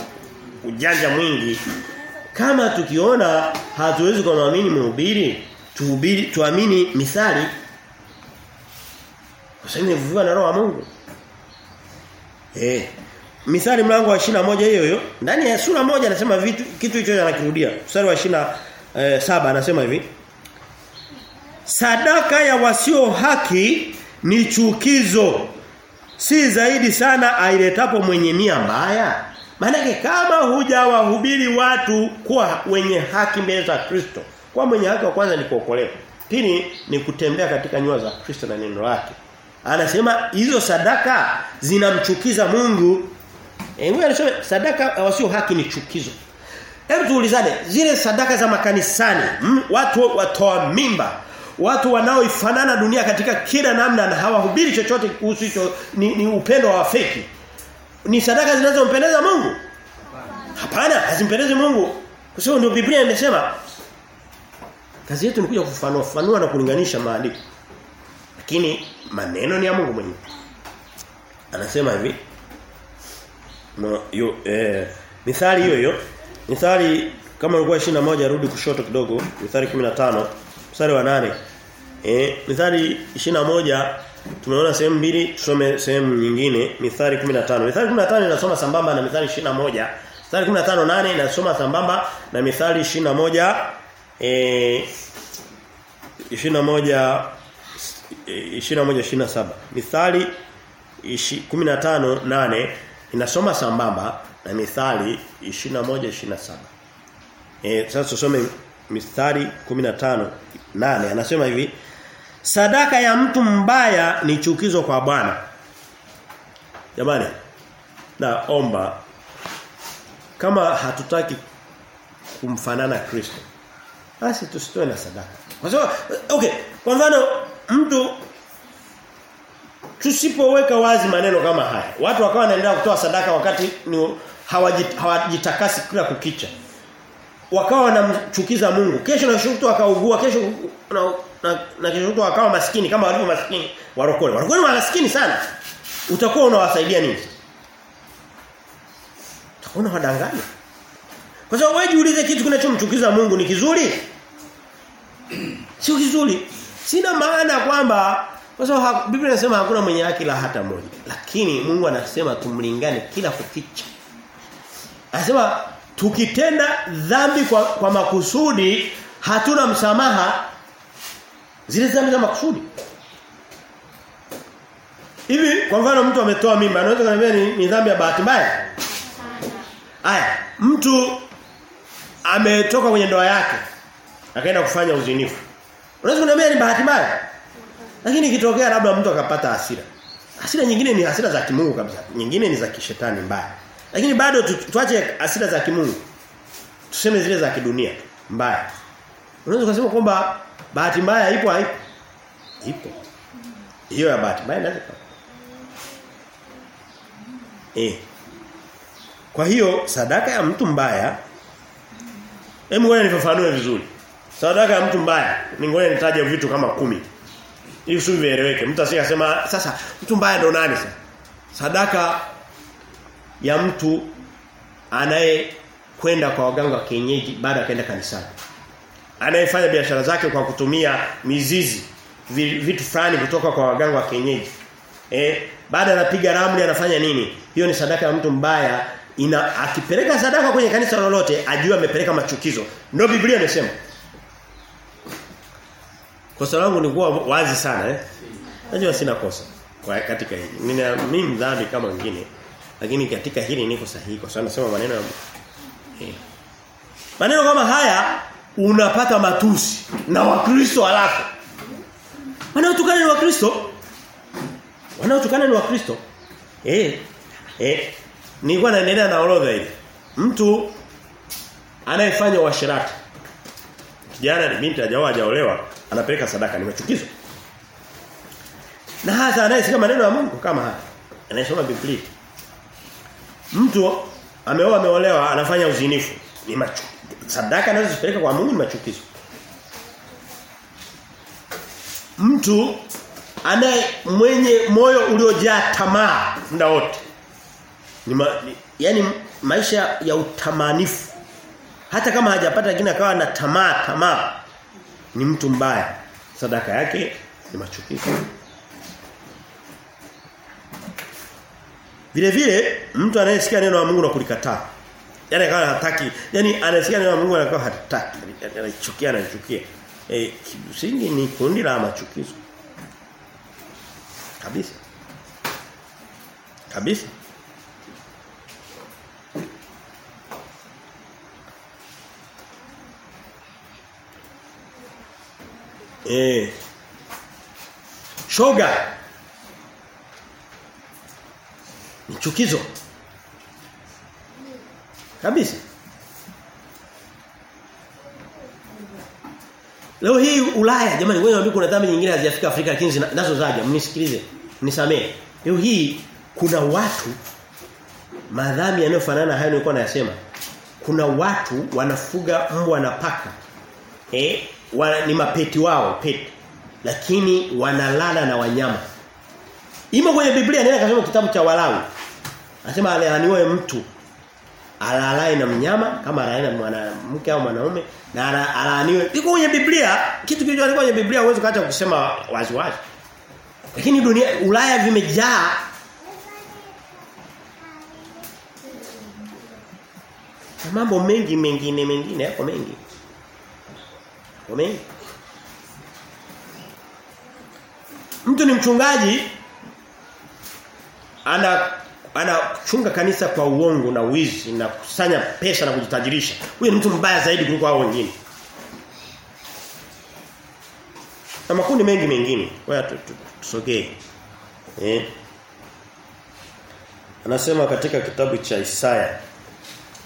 ujanja mwingi kama tukiona hatuwezi kumwamini mhubiri, tuhubiri tuamini mithali. Kwa sababu imevuviwa na roho wa Mungu. Eh. Mithali mlango wa 21 hiyo hiyo. Ndani ya sura moja anasema vitu kitu hicho anakirudia. Mstari wa 27 eh, saba anasema hivi. Sadaka ya wasio haki ni chukizo. Si zaidi sana ailetapo mwenye nia mbaya. Maanake kama hujawahubiri watu kuwa wenye haki mbele za Kristo. Kwa mwenye haki wa kwanza ni kuokolewa. Pili ni kutembea katika nyua za Kristo na neno lake. Anasema hizo sadaka zinamchukiza Mungu. Eh wewe anasema sadaka wasio haki ni chukizo. Hebu tuulizane zile sadaka za makanisani m, watu watoa mimba watu wanaoifanana dunia katika kila namna na hawahubiri chochote kuhusu hicho ni, ni upendo wa feki. Ni sadaka zinazompendeza Mungu? Hapana, hazimpendezi Mungu. Kwa sababu ndio Biblia imesema kazi yetu ni kuja kufanua fanua na kulinganisha maandiko. Lakini maneno ni ya Mungu mwenyewe. Anasema hivi. No, yo, eh, mithali hiyo hiyo. Mithali kama ulikuwa 21 rudi kushoto kidogo, mithali 15 mstari wa 8. Eh, mithali 21 tumeona sehemu mbili, tusome sehemu nyingine, mithali 15. Mithali 15 inasoma sambamba na mithali 21. Mithali 15 nane inasoma sambamba na mithali 21 eh 21 21 27. Mithali 15 8 inasoma sambamba na mithali 21 27. Eh sasa tusome mithali 15 8 anasema hivi Sadaka ya mtu mbaya ni chukizo kwa Bwana. Jamani naomba kama hatutaki kumfanana Kristo basi tusitoe na sadaka. Kwa sababu okay, kwa mfano mtu tusipoweka wazi maneno kama haya, watu wakawa wanaendelea kutoa sadaka wakati ni hawajit, hawajitakasi kila kukicha. Wakawa wanamchukiza Mungu. Kesho na shukuru akaugua, kesho na, na, na kesho mtu akawa maskini kama walivyo maskini warokole. Warokole wa maskini sana. Utakuwa unawasaidia nini? Utakuwa wadanganya. Kwa sababu wewe jiulize kitu kinachomchukiza Mungu ni kizuri? Sio kizuri. Sina maana kwamba kwa sababu Biblia inasema hakuna mwenye haki la hata mmoja. Lakini Mungu anasema tumlingane kila kukicha. Anasema tukitenda dhambi kwa, kwa makusudi hatuna msamaha zile dhambi za makusudi. Hivi kwa mfano mtu ametoa mimba anaweza kuniambia ni, ni dhambi ya bahati mbaya? Aya, mtu ametoka kwenye ndoa yake akaenda kufanya uzinifu. Unaweza kuniambia ni bahati mbaya? Lakini ikitokea labda mtu akapata hasira. Hasira nyingine ni hasira za kimungu kabisa. Nyingine ni za kishetani mbaya. Lakini bado tu, tuache hasira za kimungu. Tuseme zile za kidunia mbaya. Unaweza kusema kwamba bahati mbaya ipo haipo? Ipo. Hiyo ya bahati mbaya inaweza Eh. Kwa hiyo sadaka ya mtu mbaya Hebu ngoja nifafanue vizuri. Sadaka ya mtu mbaya, ni ngoja nitaje vitu kama kumi Ili vieleweke. Mtu asiyasema sasa mtu mbaya ndo nani sasa? Sadaka ya mtu anaye kwenda kwa waganga wa kienyeji baada ya kwenda kanisani. Anayefanya biashara zake kwa kutumia mizizi vitu fulani kutoka kwa waganga wa kienyeji. Eh, baada anapiga ramli anafanya nini? Hiyo ni sadaka ya mtu mbaya ina akipeleka sadaka kwenye kanisa lolote ajue amepeleka machukizo. Ndio Biblia inasema. Kosa langu ni kuwa wazi sana eh. Najua sina kosa kwa katika hili. Nina mimi dhambi kama wengine. Lakini katika hili niko sahihi kwa sababu nasema maneno eh. Maneno kama haya unapata matusi na wakristo alafu. Wanaotukana ni wakristo. Wanaotukana ni wakristo. Eh. Eh. Nilikuwa naendelea na orodha ile. Mtu anayefanya uasherati. Kijana binti hajaoa hajaolewa, anapeleka sadaka ni machukizo. Na hasa anayesikia maneno ya Mungu kama haya. Anayesoma Biblia. Mtu ameoa ameolewa anafanya uzinifu. Ni. Sadaka anazozipeleka kwa Mungu ni machukizo. mtu anaye mwenye moyo uliojaa tamaa muda wote. Ni, ma, ni yani maisha ya utamanifu. Hata kama hajapata lakini akawa na tamaa tamaa ni mtu mbaya. Sadaka yake ni machukizo. Vile vile mtu anayesikia neno la Mungu na kulikataa. yani kama hataki, yani anasikia neno la Mungu anakuwa hataki, anachukia anachukia. Eh kimsingi ni kundi la machukizo. Kabisa. Kabisa. Eh. Shoga. Ni chukizo. Kabisa. Leo hii Ulaya jamani wewe unaambia kuna dhambi nyingine hazijafika Afrika lakini nazo zaja mnisikilize nisamee. Leo hii kuna watu madhambi yanayofanana hayo nilikuwa nayasema. Kuna watu wanafuga mbwa na paka. Eh wa, ni mapeti wao peti lakini wanalala na wanyama. Imo kwenye Biblia nenda kasoma kitabu cha Walawi. Anasema alaaniwe mtu alalae na mnyama kama alalae na mwanamke au mwanaume na alaaniwe iko kwenye Biblia kitu kilicho kwenye Biblia huwezi kaacha kusema wazi wazi lakini dunia Ulaya vimejaa mambo mengi mengine mengine yako mengi Amen. Mtu ni mchungaji ana anachunga kanisa kwa uongo na wizi na kusanya pesa na kujitajirisha. Huyo ni mtu mbaya zaidi kuliko hao wengine. Na makundi mengi mengine. Wewe tusogee. Eh. Anasema katika kitabu cha Isaya.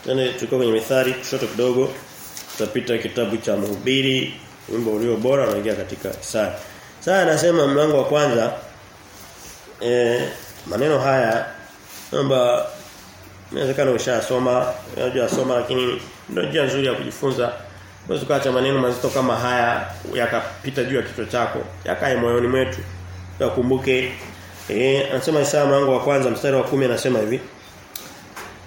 Tena tuko kwenye mithali kushoto kidogo tutapita kitabu cha mhubiri wimbo ulio bora unaingia katika Isaya. Sasa anasema mlango wa kwanza e, maneno haya kwamba inawezekana ushasoma, unajua soma lakini ndio njia nzuri ya kujifunza. Unaweza kuacha maneno mazito kama haya yakapita juu ya kichwa chako, yakae moyoni mwetu. Tukumbuke eh anasema Isaya mlango wa kwanza mstari wa kumi anasema hivi.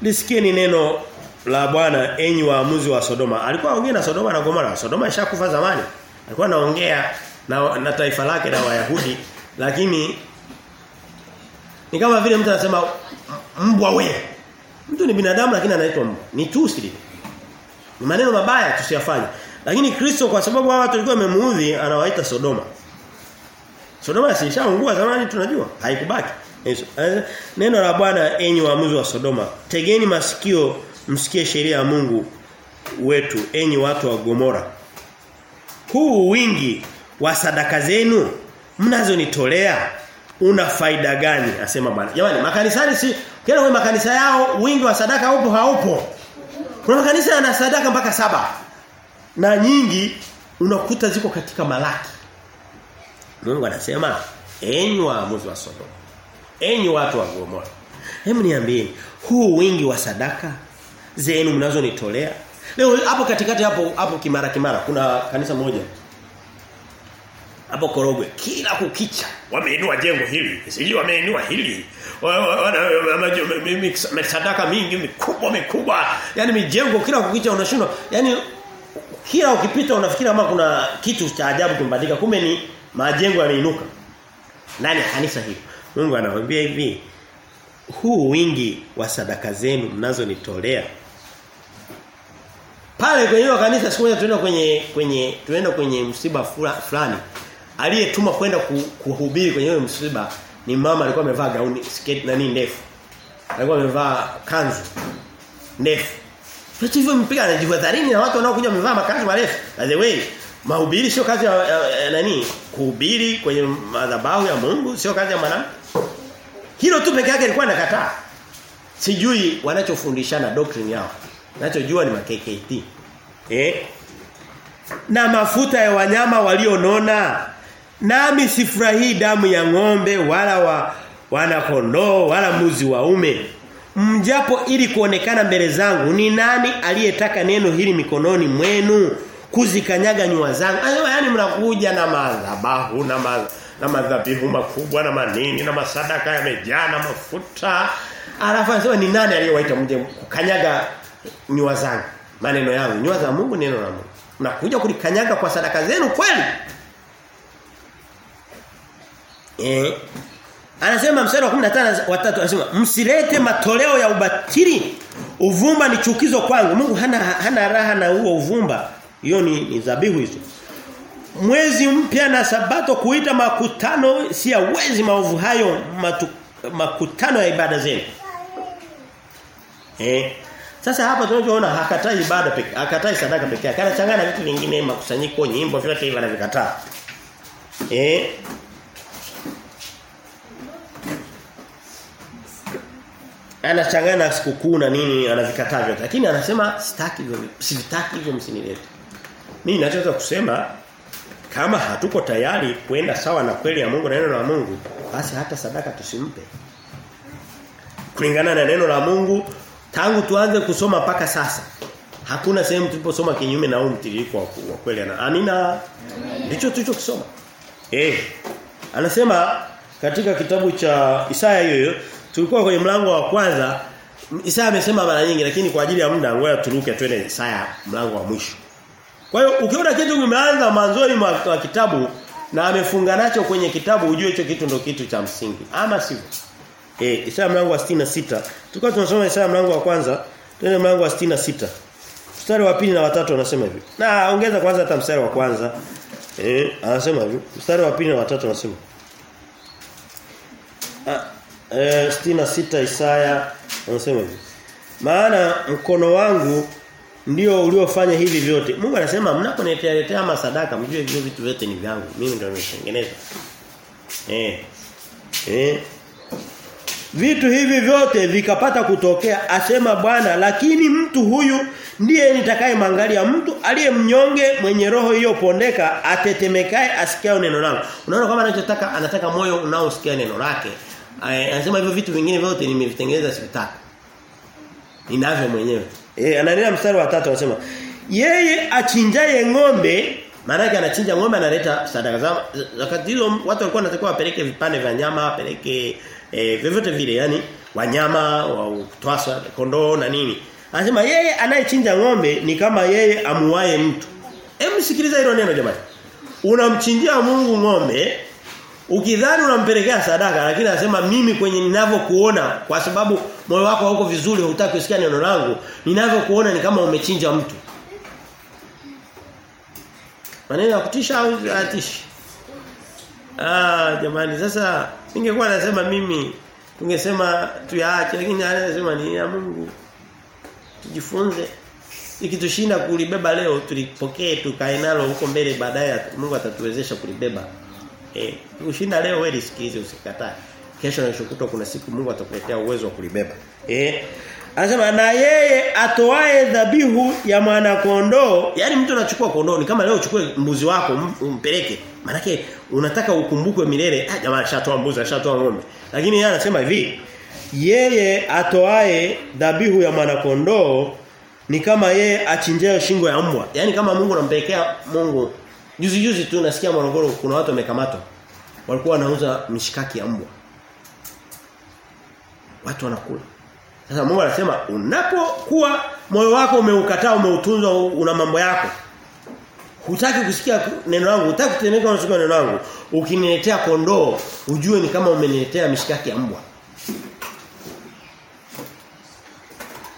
Lisikieni neno la Bwana enyi waamuzi wa Sodoma. Alikuwa anaongea na Sodoma na Gomora. Sodoma ishakufa zamani. Alikuwa anaongea na, na taifa lake na Wayahudi lakini ni kama vile mtu anasema mbwa we. Mtu ni binadamu lakini anaitwa mbwa. Ni tusi. Ni maneno mabaya tusiyafanye. Lakini Kristo kwa sababu hawa watu walikuwa wamemuudhi anawaita Sodoma. Sodoma si ishaungua zamani tunajua. Haikubaki. Neno la Bwana enyi waamuzi wa Sodoma. Tegeni masikio msikie sheria ya Mungu wetu enyi watu wa Gomora. Huu wingi wa sadaka zenu mnazonitolea una faida gani asema Bwana. Jamani makanisani si kile kwa makanisa yao wingi wa sadaka upo haupo. Kuna makanisa yana sadaka mpaka saba. Na nyingi unakuta ziko katika malaki. Mungu anasema enyi waamuzi wa Sodoma. Enyi watu wa Gomora. Hebu niambieni huu wingi wa sadaka zenu mnazonitolea? Leo hapo katikati hapo hapo kimara kimara kuna kanisa moja. Hapo Korogwe kila kukicha wameinua jengo hili sijui wameinua hili. Sadaka mingi mikubwa mikubwa. Yani mijengo kila kukicha unashindwa. Yani kila ukipita unafikiri kama kuna kitu cha ajabu kimbadilika kumbe ni majengo yanainuka ndani ya kanisa hili. Mungu anawaambia hivi huu wingi wa sadaka zenu mnazonitolea pale kwenye hiyo kanisa siku moja tunaenda kwenye kwenye tunaenda kwenye msiba fulani. Aliyetuma kwenda kuhubiri kwenye hiyo msiba ni mama alikuwa amevaa gauni sketi nani ndefu. Alikuwa amevaa kanzu ndefu. Vitu hivyo mpiga anajihadharini na watu wanaokuja wamevaa makanzu marefu. By the way mahubiri sio kazi ya, ya, ya nani kuhubiri kwenye madhabahu ya Mungu sio kazi ya mwanamke. Hilo tu peke yake ilikuwa nakataa. sijui wanachofundishana doctrine yao. Nachojua ni ma-KKT. Eh? Na mafuta ya wanyama walionona. Nami sifurahii damu ya ng'ombe wala wa wana kondoo wala mbuzi waume. Mjapo ili kuonekana mbele zangu ni nani aliyetaka neno hili mikononi mwenu kuzikanyaga nyua zangu. Ayo yani mnakuja na madhabahu na ma, na madhabihu makubwa na manini na masadaka yamejaa na mafuta. Alafu anasema ni nani aliyewaita mje kukanyaga nyua zangu? Maneno yangu, nyua za Mungu neno la Mungu. Mnakuja kulikanyaga kwa sadaka zenu kweli? Eh. Anasema mstari wa 15 watatu anasema msilete matoleo ya ubatili. Uvumba ni chukizo kwangu. Mungu hana hana raha na huo uvumba. Hiyo ni, dhabihu hizo. Mwezi mpya na sabato kuita makutano si wezi maovu hayo matu, makutano ya ibada zenu. Eh. Sasa hapa tunachoona hakatai ibada pekee, hakatai sadaka pekee. Anachanganya vitu vingine makusanyiko, nyimbo vyote hivi anavikataa. Eh. anachanganya na sikukuu na nini anavikataa vyote lakini anasema sitaki hivyo sivitaki hivyo msinilete mimi ninachoweza kusema kama hatuko tayari kwenda sawa na kweli ya Mungu na neno la Mungu basi hata sadaka tusimpe kulingana na neno la Mungu tangu tuanze kusoma mpaka sasa hakuna sehemu tuliposoma kinyume na huu mtiririko wa kweli ana. amina ndicho tulichokisoma eh anasema katika kitabu cha Isaya hiyo hiyo tulikuwa kwenye mlango wa kwanza Isaya amesema mara nyingi lakini kwa ajili ya muda ngoja turuke twende Isaya mlango wa mwisho. Kwa hiyo ukiona kitu kimeanza mwanzoni mwa kitabu na amefunga nacho kwenye kitabu ujue hicho kitu ndio kitu cha msingi. Ama sivyo? Eh Isaya mlango wa 66. Tulikuwa tunasoma Isaya mlango wa kwanza, twende mlango wa 66. Mstari wa pili na watatu anasema hivi. Na ongeza kwanza hata mstari wa kwanza. Eh anasema hivi. Mstari wa pili na watatu anasema. Ah eh 66 Isaya anasema hivi. Maana mkono wangu ndio uliofanya hivi vyote. Mungu anasema mnaponiletea letea masadaka mjue hivyo vitu vyote ni vyangu. Mimi ndio nimetengeneza. Eh. Eh. Vitu hivi vyote vikapata kutokea asema Bwana lakini mtu huyu ndiye nitakayemwangalia mtu aliye mnyonge mwenye roho hiyo pondeka atetemekae asikiao neno langu. Unaona kama anachotaka anataka moyo unaosikia neno lake. Anasema hivyo vitu vingine vyote nimevitengeneza sikutaka. Ninavyo mwenyewe. Eh ananena mstari wa 3 anasema yeye achinjaye ng'ombe maana yake anachinja ng'ombe analeta sadaka zao. wakati hizo watu walikuwa wanatakiwa wapeleke vipande vya nyama wapeleke eh, vyovyote vile yani wanyama wa kutwasa kondoo na nini. Anasema yeye anayechinja ng'ombe ni kama yeye amuwae mtu. Hebu sikiliza hilo neno jamani. Unamchinjia Mungu ng'ombe ukidhani unampelekea sadaka lakini anasema mimi kwenye ninavyokuona kwa sababu moyo wako hauko vizuri hutaki kusikia neno langu ninavyokuona ni kama umechinja mtu. Maneno ya kutisha au atishi ah jamani sasa ningekuwa nasema mimi tungesema tuyaache lakini anasema ni ya Mungu tujifunze ikitushinda kulibeba leo tulipokee tukae nalo huko mbele baadaye Mungu atatuwezesha kulibeba Eh, ushinda leo wewe risikize usikatae. Kesho na kuna siku Mungu atakuletea uwezo wa kulibeba. Eh. Anasema na yeye atoae dhabihu ya mwana kondoo, yani mtu anachukua kondoo ni kama leo uchukue mbuzi wako mpeleke Manake unataka ukumbukwe milele. Ah jamaa ashatoa mbuzi, ashatoa ng'ombe. Lakini yeye anasema hivi, yeye atoae dhabihu ya mwana kondoo ni kama yeye achinjayo shingo ya mbwa. yani kama Mungu anampelekea Mungu Juzi juzi tu nasikia Morogoro kuna watu wamekamatwa. Walikuwa wanauza mishikaki ya mbwa. Watu wanakula. Sasa Mungu anasema unapokuwa moyo wako umeukataa umeutunza una mambo yako. Hutaki kusikia neno langu, hutaki kutemeka unasikia neno langu. Ukiniletea kondoo, ujue ni kama umeniletea mishikaki ya mbwa.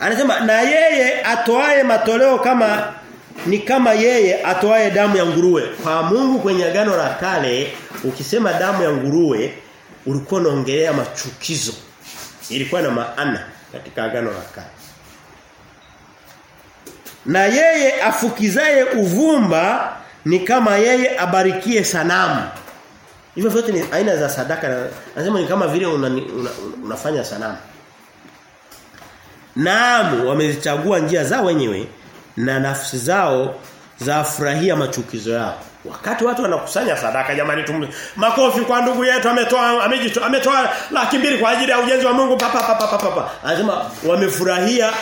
Anasema na yeye atoae matoleo kama ni kama yeye atoae damu ya nguruwe. Kwa Mungu kwenye agano la kale ukisema damu ya nguruwe ulikuwa unaongelea machukizo. Ilikuwa na maana katika agano la kale. Na yeye afukizaye uvumba ni kama yeye abarikie sanamu. Hivyo vyote ni aina za sadaka anasema ni kama vile una, una, unafanya sanamu. Naam wamezichagua njia zao wenyewe na nafsi zao zafurahia machukizo yao. Wakati watu wanakusanya sadaka jamani tum makofi kwa ndugu yetu ametoa amejitoa ametoa laki mbili kwa ajili ya ujenzi wa Mungu papa papa papa. Anasema wamefurahia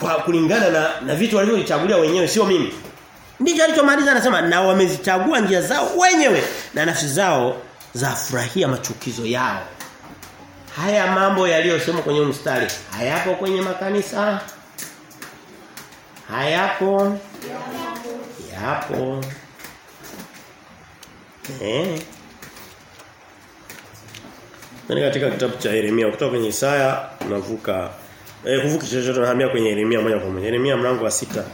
kwa kulingana na na vitu walivyochagulia wenyewe sio mimi. Ndicho alichomaliza anasema na wamezichagua njia zao wenyewe na nafsi zao zafurahia machukizo yao. Haya mambo yaliyosema kwenye mstari hayapo kwenye makanisa. Hayapo. Yapo. Eh. Katika kitabu cha Yeremia kutoka kwenye Isaya tunavuka eh kuvuka chochote tunahamia kwenye Yeremia moja kwa moja. Yeremia mlango wa sita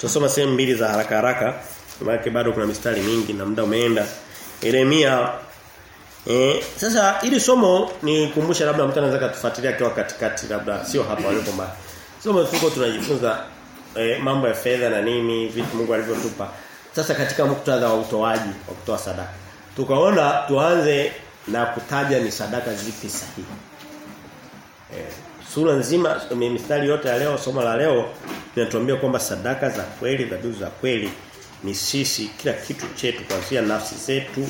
Tutasoma sehemu mbili za haraka haraka. Maana bado kuna mistari mingi na muda umeenda. Yeremia eh sasa ili somo ni kumbusha labda mtu anaweza kutufuatilia kwa katikati labda sio hapa walipo mbali. Somo tuko tunajifunza eh, mambo ya fedha na nini vitu Mungu alivyotupa. Sasa katika muktadha wa utoaji wa kutoa sadaka. Tukaona tuanze na kutaja ni sadaka zipi sahihi. Eh, sura nzima mistari yote ya leo somo la leo linatuambia kwamba sadaka za kweli dhabihu za kweli ni sisi kila kitu chetu kuanzia nafsi zetu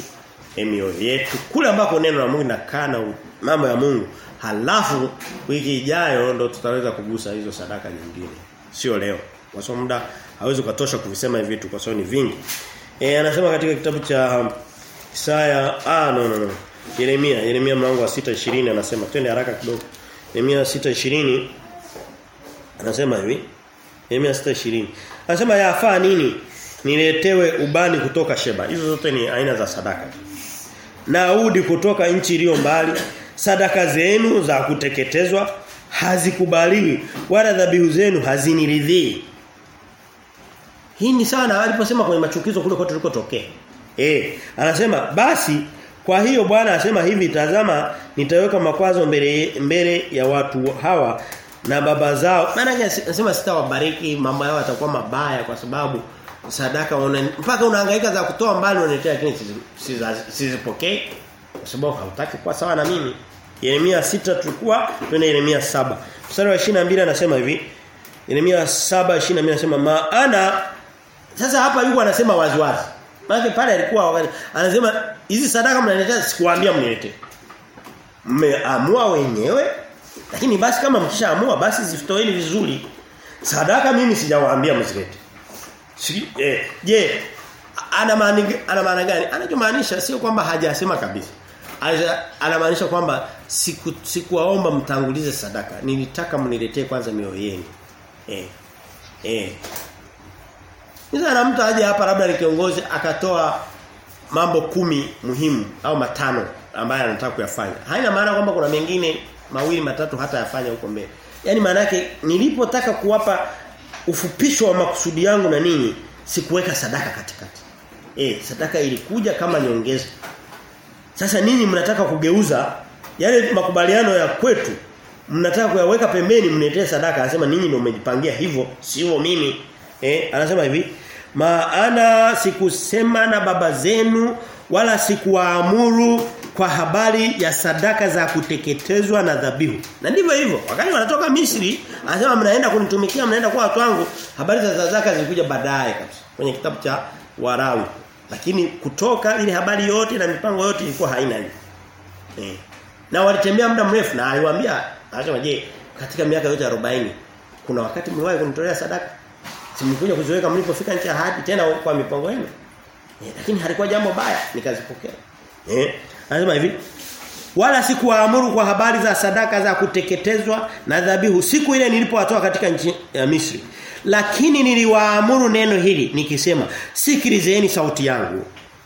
mioyo yetu kule ambako neno la Mungu linakaa na mambo ya Mungu. Halafu wiki ijayo ndo tutaweza kugusa hizo sadaka nyingine. Sio leo kwa sababu muda hawezi kutosha kuvisema hivi vitu kwa sababu ni vingi. E, anasema katika kitabu cha um, Isaya ah no no no. Yeremia Yeremia mlango wa 6:20 anasema twende haraka kidogo Yeremia 6:20 anasema hivi. Yeremia 6:20 anasema yafaa nini? Niletewe ubani kutoka Sheba. Hizo zote ni aina za sadaka. Na udi kutoka nchi iliyo mbali. Sadaka zenu za kuteketezwa hazikubaliwi wala dhabihu zenu haziniridhii. Hii ni sana aliposema kwenye machukizo kule kote tulikotokea eh anasema basi kwa hiyo Bwana asema hivi tazama nitaweka makwazo mbele mbele ya watu hawa na baba zao. Maana anasema sitawabariki mambo yao yatakuwa mabaya kwa sababu sadaka una, mpaka unahangaika za kutoa mbali unaletea lakini sizipokee kwa sababu hautaki kuwa sawa na mimi. Yeremia 6 tulikuwa twende Yeremia 7 mstari wa 22 anasema hivi Yeremia 7:22 anasema maana sasa hapa yuko anasema waziwazi. Maana pale alikuwa anasema hizi sadaka mnaniletea sikuambia mniletee mmeamua wenyewe lakini basi kama mkishaamua basi zitoeni vizuri sadaka mimi sijawaambia mzilete Si, eh, je, ana maana ana maana gani? Anachomaanisha sio kwamba hajasema kabisa. Anamaanisha kwamba siku sikuwaomba mtangulize sadaka. Nilitaka mniletee kwanza mioyo yenu. Eh. Eh. Sasa mtu aje hapa labda ni kiongozi akatoa mambo kumi muhimu au matano ambayo anataka kuyafanya. Haina maana kwamba kuna mengine mawili matatu hata yafanya huko mbele. Yaani maana yake nilipotaka kuwapa ufupisho wa makusudi yangu na nini sikuweka sadaka katikati. Eh, sadaka ilikuja kama nyongeza. Sasa nini mnataka kugeuza yale makubaliano ya kwetu mnataka kuyaweka pembeni mniletee sadaka anasema ninyi ndio mmejipangia hivyo sio mimi. Eh, anasema hivi maana sikusema na baba zenu wala sikuwaamuru kwa habari ya sadaka za kuteketezwa na dhabihu. Na ndivyo hivyo. Wakati wanatoka Misri, anasema mnaenda kunitumikia, mnaenda kwa watu wangu. Habari za sadaka zilikuja baadaye kabisa kwenye kitabu cha Warawi. Lakini kutoka ile habari yote na mipango yote ilikuwa haina hiyo. Eh. Na walitembea muda mrefu na aliwaambia, anasema je, katika miaka yote 40 kuna wakati mliwahi kunitolea sadaka? Simkuja kuziweka mlipofika nchi ya ahadi tena kwa mipango yenu. Eh, lakini halikuwa jambo baya nikazipokea. Eh. Anasema hivi wala sikuwaamuru kwa habari za sadaka za kuteketezwa na dhabihu siku ile nilipowatoa katika nchi ya Misri lakini niliwaamuru neno hili nikisema sikilizeni sauti yangu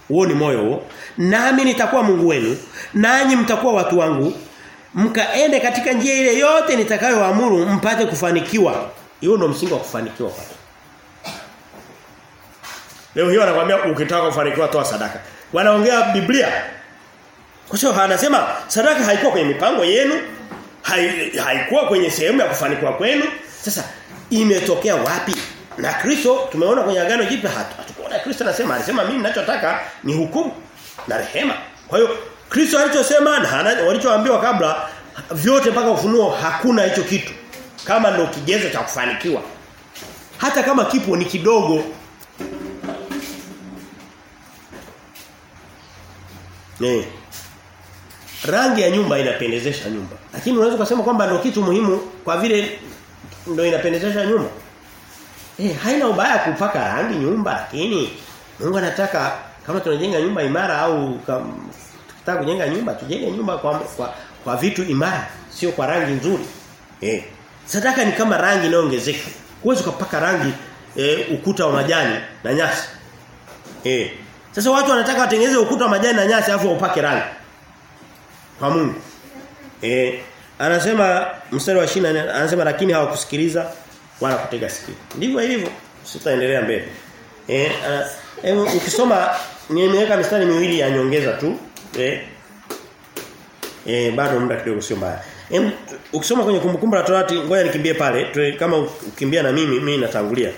huo ni moyo huo nami nitakuwa Mungu wenu nanyi mtakuwa watu wangu mkaende katika njia ile yote nitakayowaamuru mpate kufanikiwa hiyo ndio msingi wa kufanikiwa pale Leo hiyo anakuambia ukitaka kufanikiwa toa sadaka. Wanaongea Biblia. Kwa sababu anasema sadaka haikuwa kwenye mipango yenu, hai, haikuwa kwenye sehemu ya kufanikiwa kwenu. Sasa imetokea wapi? Na Kristo tumeona kwenye agano jipya hatukuona Kristo anasema alisema mimi ninachotaka ni hukumu na rehema. Kwa hiyo Kristo alichosema na walichoambiwa kabla vyote mpaka ufunuo hakuna hicho kitu. Kama ndio kigezo cha kufanikiwa. Hata kama kipo ni kidogo Ne. Rangi ya nyumba inapendezesha nyumba. Lakini unaweza kusema kwamba ndio kitu muhimu kwa vile ndio inapendezesha nyumba. Eh haina ubaya kupaka rangi nyumba lakini Mungu anataka kama tunajenga nyumba imara au tukitaka kujenga nyumba tujenge nyumba kwa, kwa kwa vitu imara sio kwa rangi nzuri. Eh sadaka ni kama rangi inayoongezeka. Huwezi kupaka rangi eh, ukuta wa majani na nyasi. Eh sasa watu wanataka watengeneze ukuta wa majani na nyasi afu upake rangi. Kwa Mungu. Eh anasema mstari wa 24 anasema lakini hawakusikiliza wala kutega sikio. Ndivyo ilivyo. Sitaendelea mbele. Eh eh ukisoma nimeweka mistari miwili ya nyongeza tu. Eh Eh bado muda kidogo sio mbaya. Em ukisoma kwenye kumbukumbu la Torati ngoja nikimbie pale Tue, kama ukimbia na mimi mimi natangulia.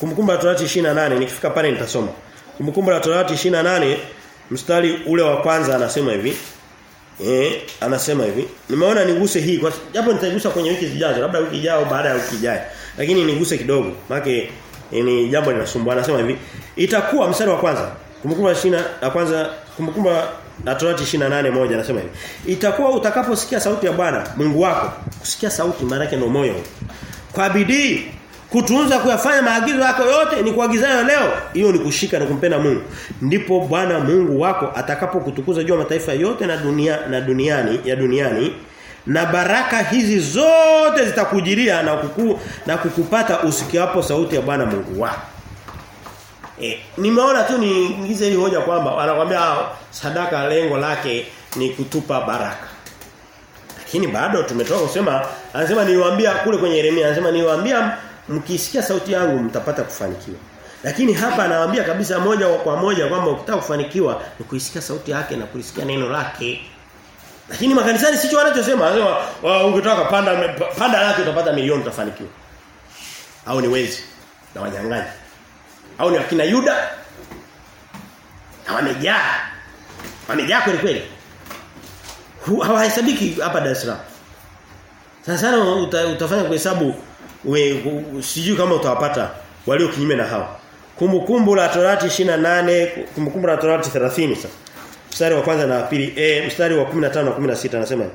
Kumbukumbu la Torati 28 nikifika pale nitasoma. Kumbukumbu la Torati 28 mstari ule wa kwanza anasema hivi. Eh anasema hivi. Nimeona niguse hii kwa japo nitaigusa kwenye wiki zijazo labda wiki ijayo baada ya wiki ijayo. Lakini niguse kidogo. Maana ni jambo linasumbua anasema hivi. Itakuwa mstari wa kwanza. Kumbukumbu la 20 la kwanza kumbukumbu la Torati 28 moja anasema hivi. Itakuwa utakaposikia sauti ya Bwana Mungu wako, kusikia sauti maana yake ndio moyo. Kwa bidii kutunza kuyafanya maagizo yako yote ni kuagizayo leo, hiyo ni kushika na kumpenda Mungu. Ndipo Bwana Mungu wako atakapokutukuza juu ya mataifa yote na dunia na duniani ya duniani na baraka hizi zote zitakujiria na kuku, na kukupata usikiapo sauti ya Bwana Mungu wako. E, nimeona tu niingize hii hoja kwamba wanakuambia sadaka lengo lake ni kutupa baraka. Lakini bado tumetoka kusema anasema niwaambia kule kwenye Yeremia anasema niwaambia mkisikia sauti yangu mtapata kufanikiwa. Lakini hapa anawaambia kabisa moja kwa moja kwamba ukitaka kufanikiwa ni kuisikia sauti yake na kuisikia neno lake. Lakini makanisani sicho wanachosema anasema ungetaka panda panda lake utapata milioni utafanikiwa. Au ni wezi na wanyang'anyi au ni akina Yuda na wamejaa wamejaa kweli kweli hawahesabiki hapa Dar es Salaam sana sana uta, utafanya kuhesabu sijui kama utawapata walio kinyume na hao. kumbukumbu la Torati 28 kumbukumbu la Torati 30 sasa mstari wa kwanza na pili eh mstari wa 15 na 16 anasema hivi.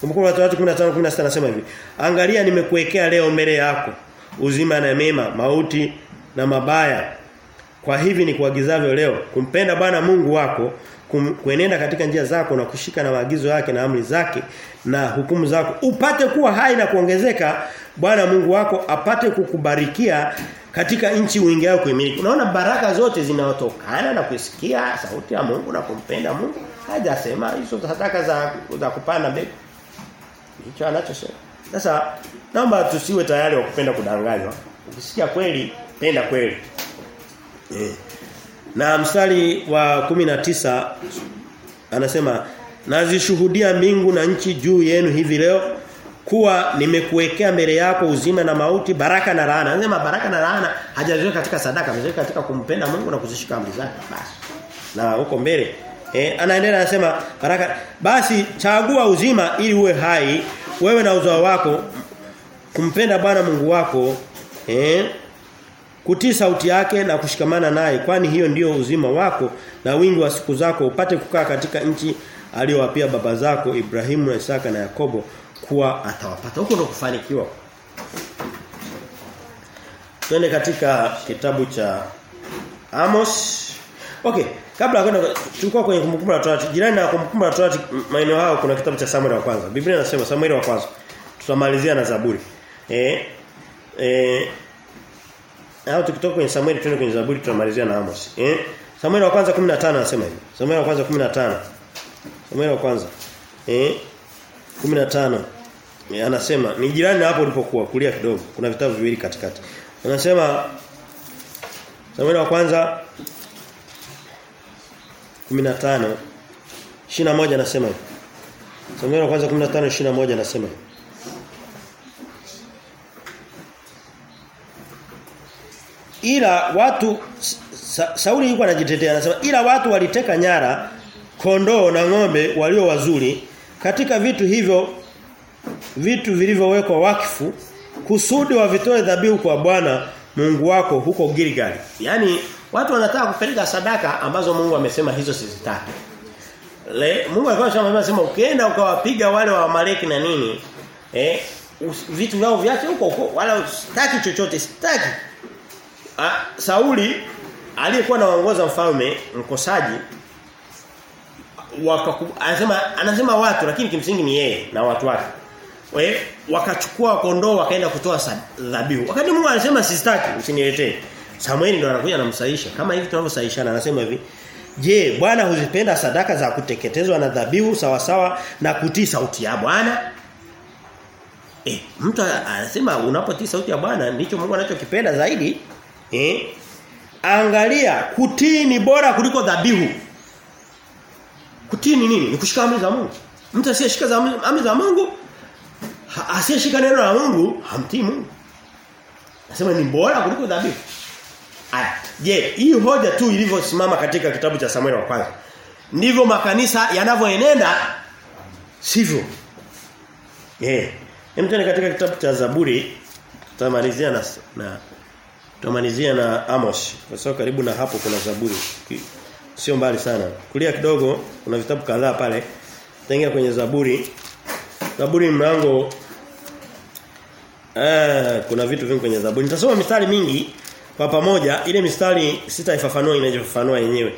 Kumbukumbu la Torati 15 16 anasema hivi. Angalia nimekuwekea leo mbele yako uzima na mema mauti na mabaya. Kwa hivi ni kuagizavyo leo kumpenda Bwana Mungu wako kuenenda katika njia zako na kushika na maagizo yake na amri zake na hukumu zako. Upate kuwa hai na kuongezeka Bwana Mungu wako apate kukubarikia katika nchi uingiayo kuimiliki. Unaona baraka zote zinatokana na kusikia sauti ya Mungu na kumpenda Mungu. Hajasema hizo sadaka za za kupanda mbegu. Hicho anachosema. Sasa naomba tusiwe tayari wa kupenda kudanganywa. Ukisikia kweli penda kweli. Eh. Na mstari wa 19 anasema nazishuhudia mbingu na nchi juu yenu hivi leo kuwa nimekuwekea mbele yako uzima na mauti baraka na laana. Anasema baraka na laana hajaziweka katika sadaka, ameziweka katika kumpenda Mungu na kuzishika amri zake. Basi. Na huko mbele eh, anaendelea anasema baraka basi chagua uzima ili uwe hai wewe na uzao wako kumpenda Bwana Mungu wako eh kutii sauti yake na kushikamana naye kwani hiyo ndiyo uzima wako na wingi wa siku zako upate kukaa katika nchi aliyowapia baba zako Ibrahimu na Isaka na Yakobo kuwa atawapata huko ndo kufanikiwa Twende katika kitabu cha Amos Okay kabla kwenda tulikuwa kwenye kumbukumbu la Torati jirani na kumbukumbu la Torati maeneo hayo kuna kitabu cha Samuel wa kwanza Biblia inasema Samuel wa kwanza tutamalizia na Zaburi eh eh au tukitoka kwenye Samuel twende kwenye Zaburi tutamalizia na Amos. Eh? Samuel wa kwanza 15 anasema hivi. Samuel wa kwanza 15. Wa kwanza. Eh? 15. E, anasema ni jirani hapo ulipokuwa kulia kidogo. Kuna vitabu viwili katikati. Anasema Somo wa kwanza 15 21 anasema hivi. Somo wa kwanza 15 21 anasema hivi. ila watu sa, Sauli yuko anajitetea anasema ila watu waliteka nyara kondoo na ng'ombe walio wazuri katika vitu hivyo vitu vilivyowekwa wakfu kusudi wavitoe dhabihu kwa Bwana Mungu wako huko Gilgal. Yaani watu wanataka kupeleka sadaka ambazo Mungu amesema hizo sizitaki. Le, Mungu alikuwa amesema ukienda ukawapiga wale wa Amaleki na nini eh vitu vyao vyake huko huko wala sitaki chochote sitaki Ah, Sauli aliyekuwa anaongoza mfalme mkosaji anasema watu lakini kimsingi ni yeye na watu wake. We, wakachukua kondoo wakaenda kutoa dhabihu. Wakati Mungu anasema sistaki usiniletee. Samueli ndo anakuja anamsaidisha. Kama hivi tunavyosaishana anasema hivi. Je, Bwana huzipenda sadaka za kuteketezwa na dhabihu sawa sawa na kutii sauti ya Bwana? Eh, mtu anasema unapotii sauti ya Bwana ndicho Mungu anachokipenda zaidi. Eh? Angalia, kutii ni bora kuliko dhabihu. Kutii ni nini? Ni kushika amri za Mungu. Mtu asiyeshika amri za Mungu asiyeshika neno la Mungu hamtii Mungu. Nasema ni bora kuliko dhabihu. Aya, je, hii hoja tu ilivyosimama katika kitabu cha Samuel wa kwanza. Ndivyo makanisa yanavyoenenda sivyo. Eh. Hem katika kitabu cha Zaburi tutamalizia na na tutamalizia na Amos. Kwa sababu karibu na hapo kuna Zaburi. Sio mbali sana. Kulia kidogo kuna vitabu kadhaa pale. Tutaingia kwenye Zaburi. Zaburi mlango eh kuna vitu vingi kwenye Zaburi. Nitasoma mistari mingi kwa pamoja ile mistari sitaifafanua inajifafanua yenyewe.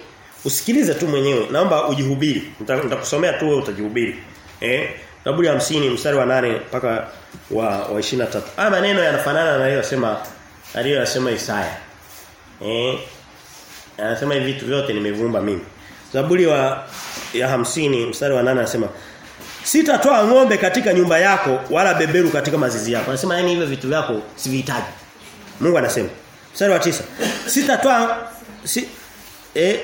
Usikilize tu mwenyewe. Naomba ujihubiri. Nitakusomea tu wewe utajihubiri. Eh? Zaburi ya 50 mstari wa 8 mpaka wa wa 23. Haya maneno yanafanana na aliyosema aliyosema Isaya. Eh? Anasema hivi vitu vyote nimevumba mimi. Zaburi wa ya hamsini mstari wa 8 anasema Sitatoa ng'ombe katika nyumba yako wala beberu katika mazizi yako. Anasema yani hivyo vitu vyako sivihitaji. Mungu anasema. Mstari wa tisa Sitatoa si eh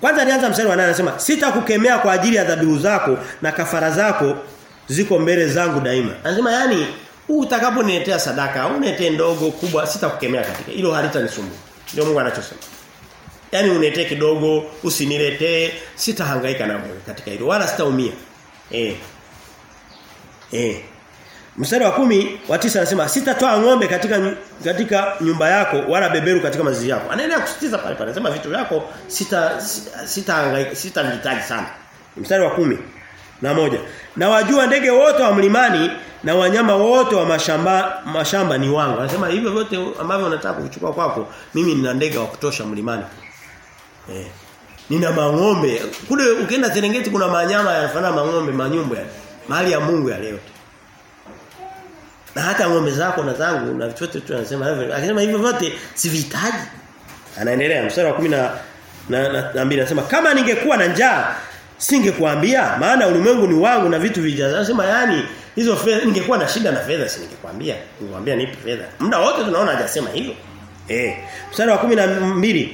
kwanza alianza mstari wa 8 anasema sitakukemea kwa ajili ya dhabihu zako na kafara zako ziko mbele zangu daima. Anasema yani utakaponiletea sadaka au niletee ndogo kubwa sitakukemea katika. Hilo halitanisumbua. Ndio Mungu anachosema. Yaani unetee kidogo, usiniletee, sitahangaika na wewe katika hilo wala sitaumia. Eh. Eh. Mstari wa kumi wa tisa anasema sitatoa ng'ombe katika katika nyumba yako wala beberu katika mazizi yako. Anaendelea kusisitiza pale pale. Anasema vitu vyako sita sita sita, sita sana. Mstari wa kumi na moja. Na wajua ndege wote wa mlimani na wanyama wote wa mashamba mashamba ni wangu. Anasema hivyo vyote ambavyo unataka kuchukua kwako, mimi nina ndege wa kutosha mlimani. Eh. Nina mang'ombe. Kule ukienda Serengeti kuna manyama yanafanana mang'ombe, manyumbu yale. Mali ya Mungu ya leo. Na hata ng'ombe zako na zangu na chochote tu anasema hivyo. Akisema hivyo vyote sivihitaji. Anaendelea mstari wa 10 na na, na, na mbili anasema kama ningekuwa na njaa singekuambia maana ulimwengu ni wangu na vitu vijaza. Anasema yani hizo fedha ningekuwa na shida na fedha singekwambia. Ningekwambia nipe fedha. Muda wote tunaona hajasema hivyo. Eh. Mstari wa 12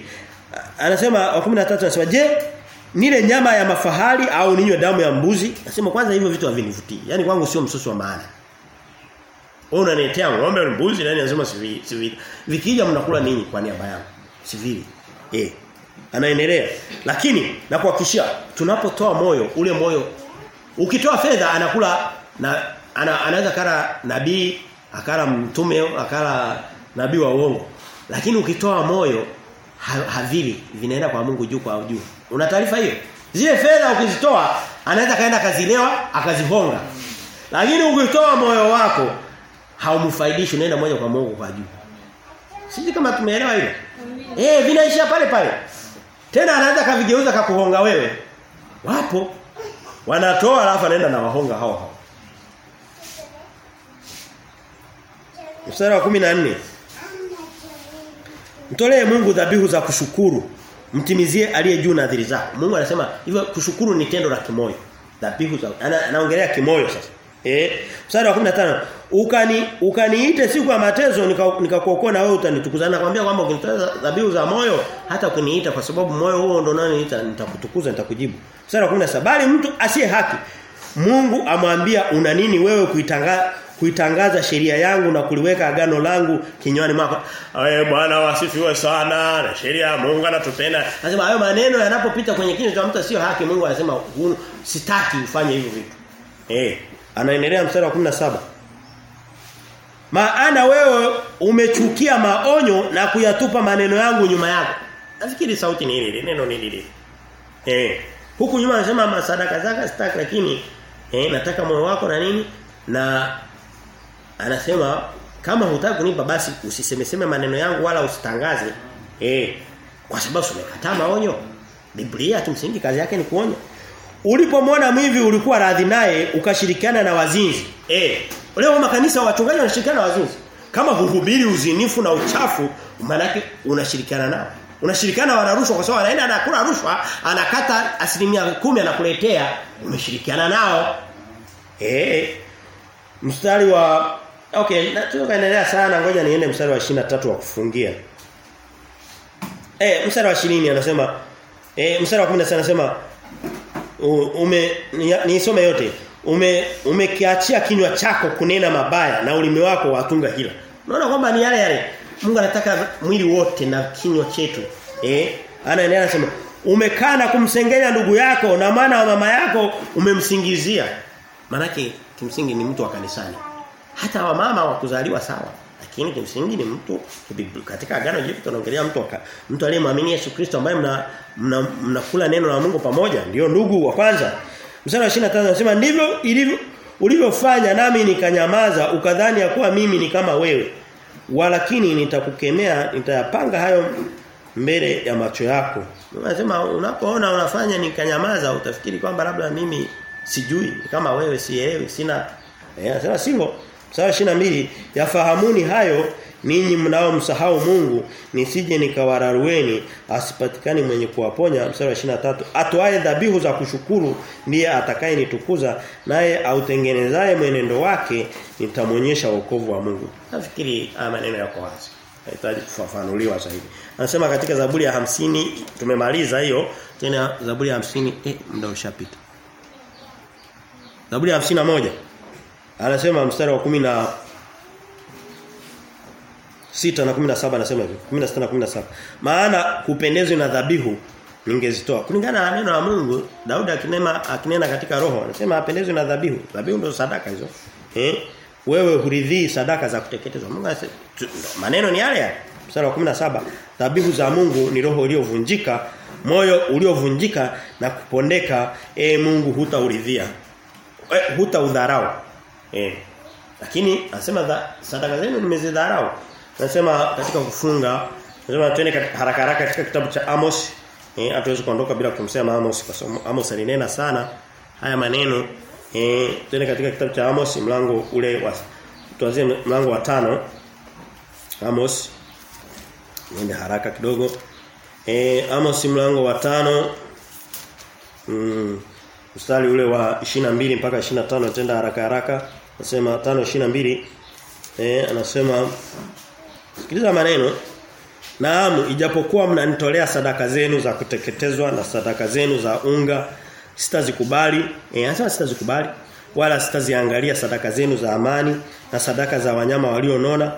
anasema wa 13 anasema je nile nyama ya mafahali au ninywe damu ya mbuzi? Anasema kwanza hivyo vitu havinivutii. Yaani kwangu sio msosi wa maana. Wewe unaniletea ng'ombe na mbuzi nani anasema sivi, sivi. Vikija mnakula ninyi kwa niaba yangu. Sivili. Eh. Anaendelea. Lakini na kuhakikishia tunapotoa moyo ule moyo ukitoa fedha anakula na ana, anaweza kala nabii, akala mtume, akala nabii wa uongo. Lakini ukitoa moyo ha, havili vinaenda kwa Mungu juu kwa juu. Una taarifa hiyo? Zile fedha ukizitoa anaweza kaenda kazilewa akazihonga. Lakini ukitoa moyo wako haumfaidishi unaenda moja kwa Mungu kwa juu. Sisi kama tumeelewa hilo. Eh vinaishia pale pale. Tena anaweza kavigeuza kakuhonga wewe. Wapo wanatoa alafu anaenda na wahonga hao hao. Mstari wa 14 Mtolee Mungu dhabihu za kushukuru. Mtimizie aliye juu nadhiri zako. Mungu anasema hivyo kushukuru ni tendo la kimoyo. Dhabihu za ana, anaongelea kimoyo sasa. Eh, mstari wa 15 ukani ukaniite siku ya matezo nikakuokoa nika na wewe utanitukuza. Nakwambia kwamba ukinitoa dhabihu za moyo hata kuniita kwa sababu moyo huo ndo nani nitakutukuza nitakujibu. Mstari wa 17 bali mtu asiye haki Mungu amwambia una nini wewe kuitangaza kuitangaza sheria yangu na kuliweka agano langu kinywani mwako. Eh Bwana wasifiwe sana. Na sheria ya Mungu anatupenda. Anasema hayo maneno yanapopita kwenye kinywa cha mtu sio haki Mungu anasema sitaki ufanye hivyo vitu. Eh anaendelea mstari wa 17. Maana wewe umechukia maonyo na kuyatupa maneno yangu nyuma yako. Nafikiri sauti ni ile, neno ni lile. Eh huku nyuma anasema masadaka zaka sitaki lakini eh nataka moyo wako na nini na anasema kama hutaki kunipa basi usisemeseme maneno yangu wala usitangaze. Eh. Kwa sababu umekataa maonyo. Biblia kimsingi kazi yake ni kuonya. Ulipomwona mwivi ulikuwa radhi naye ukashirikiana na wazinzi. Eh. Leo makanisa wachungaji wanashirikiana na wazinzi. Kama huhubiri uzinifu na uchafu maana unashirikiana nao. Unashirikiana wanarushwa kwa sababu anaenda anakula rushwa, anakata asilimia kumi anakuletea, umeshirikiana nao. Eh. Mstari wa Okay, na tukaendelea sana ngoja niende mstari wa 23 wa kufungia. Eh, mstari wa 20 anasema eh mstari wa 10 anasema ume nisome ni yote. Ume umekiachia kinywa chako kunena mabaya na ulimi wako watunga hila. Unaona kwamba ni yale yale. Mungu anataka mwili wote na kinywa chetu. Eh? Anaendelea anasema umekaa na kumsengenya ndugu yako na maana wa mama yako umemsingizia. Manake kimsingi ni mtu wa kanisani. Hata wamama wa kuzaliwa sawa. Lakini kimsingi ni mtu katika agano jipya tunaongelea mtu mtu aliyemwamini Yesu Kristo ambaye mna mnakula mna neno la Mungu pamoja ndio ndugu wa kwanza. Mstari wa 25 anasema ndivyo ilivyo ulivyofanya nami nikanyamaza ukadhani ya kuwa mimi ni kama wewe. Walakini nitakukemea nitayapanga hayo mbele ya macho yako. Unasema unapoona unafanya nikanyamaza utafikiri kwamba labda mimi sijui kama wewe sielewi sina eh anasema sivyo Sawa 22 yafahamuni hayo ninyi mnaomsahau Mungu nisije nikawararueni asipatikani mwenye kuwaponya mstari wa 23 atoaye dhabihu za kushukuru ndiye atakayenitukuza naye autengenezaye mwenendo wake nitamwonyesha wokovu wa Mungu nafikiri haya maneno yako wazi Hahitaji kufafanuliwa zaidi. Anasema katika Zaburi ya hamsini tumemaliza hiyo tena Zaburi ya hamsini eh muda ushapita. Zaburi ya hamsini na moja Anasema mstari wa kumi na sita na 17 anasema hivi. 16 na 17 maana kupendezwa na dhabihu ningezitoa. Kulingana na neno la Mungu Daudi akinema akinena katika roho anasema apendezwe na dhabihu. Dhabihu ndio sadaka hizo. Eh wewe huridhii sadaka za kuteketezwa. Mungu anasema maneno ni yale yale. Mstari wa 17 dhabihu za Mungu ni roho iliyovunjika moyo uliovunjika na kupondeka. E Mungu hutauridhia e, hutaudharau eh lakini anasema sadaka zenu nimezidharau Anasema katika kufunga, anasema twende haraka haraka katika kitabu cha Amos. Eh hatuwezi kuondoka bila kumsema Amos kwa sababu Amos alinena sana haya maneno. Eh twende katika kitabu cha Amos mlango ule wa tuanzie mlango wa tano Amos niende haraka kidogo. Eh Amos mlango wa tano mm, mstari ule wa 22 mpaka 25 tenda haraka haraka. Nasema 5:22 eh anasema Sikiliza maneno. Naam, ijapokuwa mnanitolea sadaka zenu za kuteketezwa na sadaka zenu za unga, sitazikubali. Eh, anasema sitazikubali wala sitaziangalia sadaka zenu za amani na sadaka za wanyama walionona.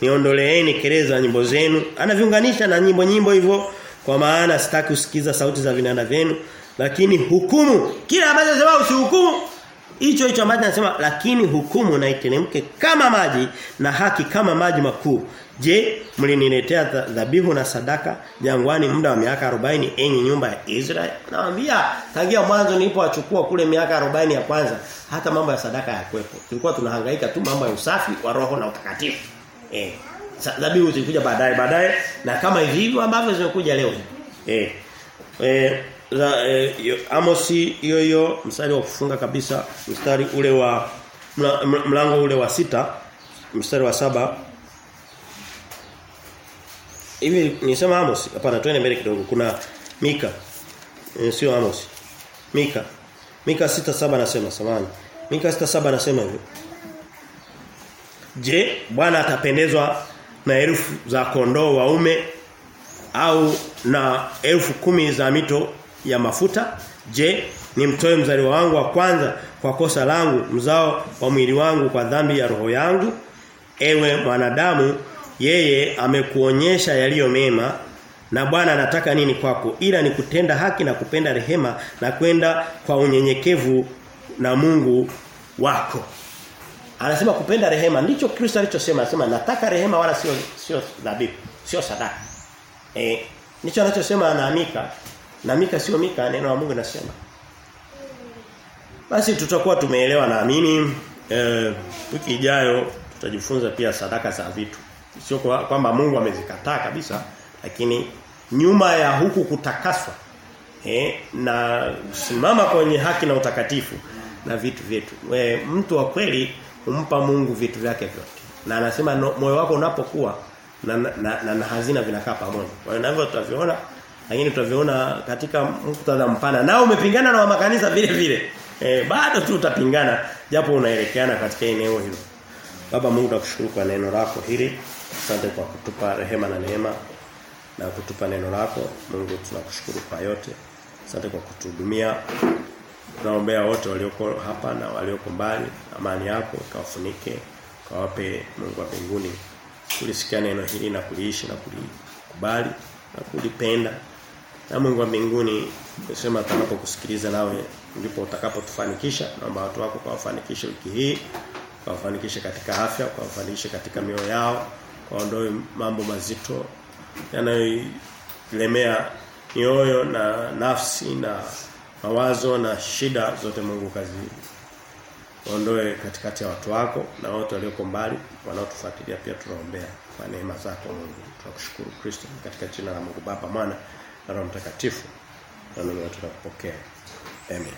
Niondoleeni kelele za nyimbo zenu. Anaviunganisha na nyimbo nyimbo hivyo kwa maana sitaki usikiza sauti za vinanda vyenu, lakini hukumu kila ambacho sema usihukumu Hicho hicho ambacho anasema lakini hukumu na iteremke kama maji na haki kama maji makuu. Je, mliniletea dhabihu na sadaka jangwani muda wa miaka 40 enyi nyumba ya Israeli? Naambia tangia mwanzo nilipowachukua kule miaka 40 ya kwanza hata mambo ya sadaka yakwepo. Tulikuwa tunahangaika tu mambo ya usafi wa roho na utakatifu. Eh. Dhabihu zilikuja baadaye baadaye na kama hivyo ambavyo zimekuja leo. Eh. Eh za eh, Amosi hiyo hiyo mstari wa kufunga kabisa mstari ule wa mlango ule wa sita mstari wa saba. Hivi nisema Amos? Hapana twende mbele kidogo. Kuna Mika. E, sio Amos. Mika. Mika sita saba nasema samani. Mika sita saba nasema hivi. Je Bwana atapendezwa na elfu za kondoo waume au na elfu kumi za mito ya mafuta. Je ni mtoe mzaliwa wangu wa kwanza kwa kosa langu mzao wa mwili wangu kwa dhambi ya roho yangu? Ewe mwanadamu yeye amekuonyesha yaliyo mema na Bwana anataka nini kwako? Ila ni kutenda haki na kupenda rehema na kwenda kwa unyenyekevu na Mungu wako. Anasema kupenda rehema ndicho Kristo alichosema. Anasema nataka rehema wala sio sio dhabihu sio sadaka. Eh ndicho anachosema anaamika na Mika sio Mika neno la Mungu linasema. Basi tutakuwa tumeelewa naamini eh wiki ijayo tutajifunza pia sadaka za vitu. Sio kwa- kwamba Mungu amezikataa kabisa lakini nyuma ya huku kutakaswa eh na simama kwenye haki na utakatifu na vitu vyetu. E, mtu wa kweli humpa Mungu vitu vyake vyote. Na anasema no, moyo wako unapokuwa na, na, na, na, na hazina vinakaa pamoja. Kwa hiyo navyo tutaviona lakini tutaviona katika muktadha mpana. Nao umepingana na wa makanisa vile vile. Eh, bado tu utapingana japo unaelekeana katika eneo hilo. Baba Mungu nakushukuru kwa neno lako hili. Asante kwa kutupa rehema na neema na kutupa neno lako. Mungu tunakushukuru kwa yote. Asante kwa kutuhudumia. Tunaombea wote walioko hapa na walioko mbali. Amani yako kawafunike, kawape Mungu wa mbinguni kulisikia neno hili na kuliishi na kulikubali na kulipenda. Na Mungu wa mbinguni sema atakapokusikiliza nawe ndipo utakapotufanikisha. Naomba watu wako kawafanikishe wiki hii kawafanikishe katika afya, kawafanikishe katika mioyo yao, kaondoe mambo mazito yanayolemea mioyo na nafsi na mawazo na shida zote Mungu kazi ondoe katikati ya watu wako na wote walioko mbali wanaotufuatilia pia tunaombea kwa neema zako Mungu. Tunakushukuru Kristo katika jina la Mungu Baba, Mwana na Roho Mtakatifu. Na mimi tunakupokea. Amen.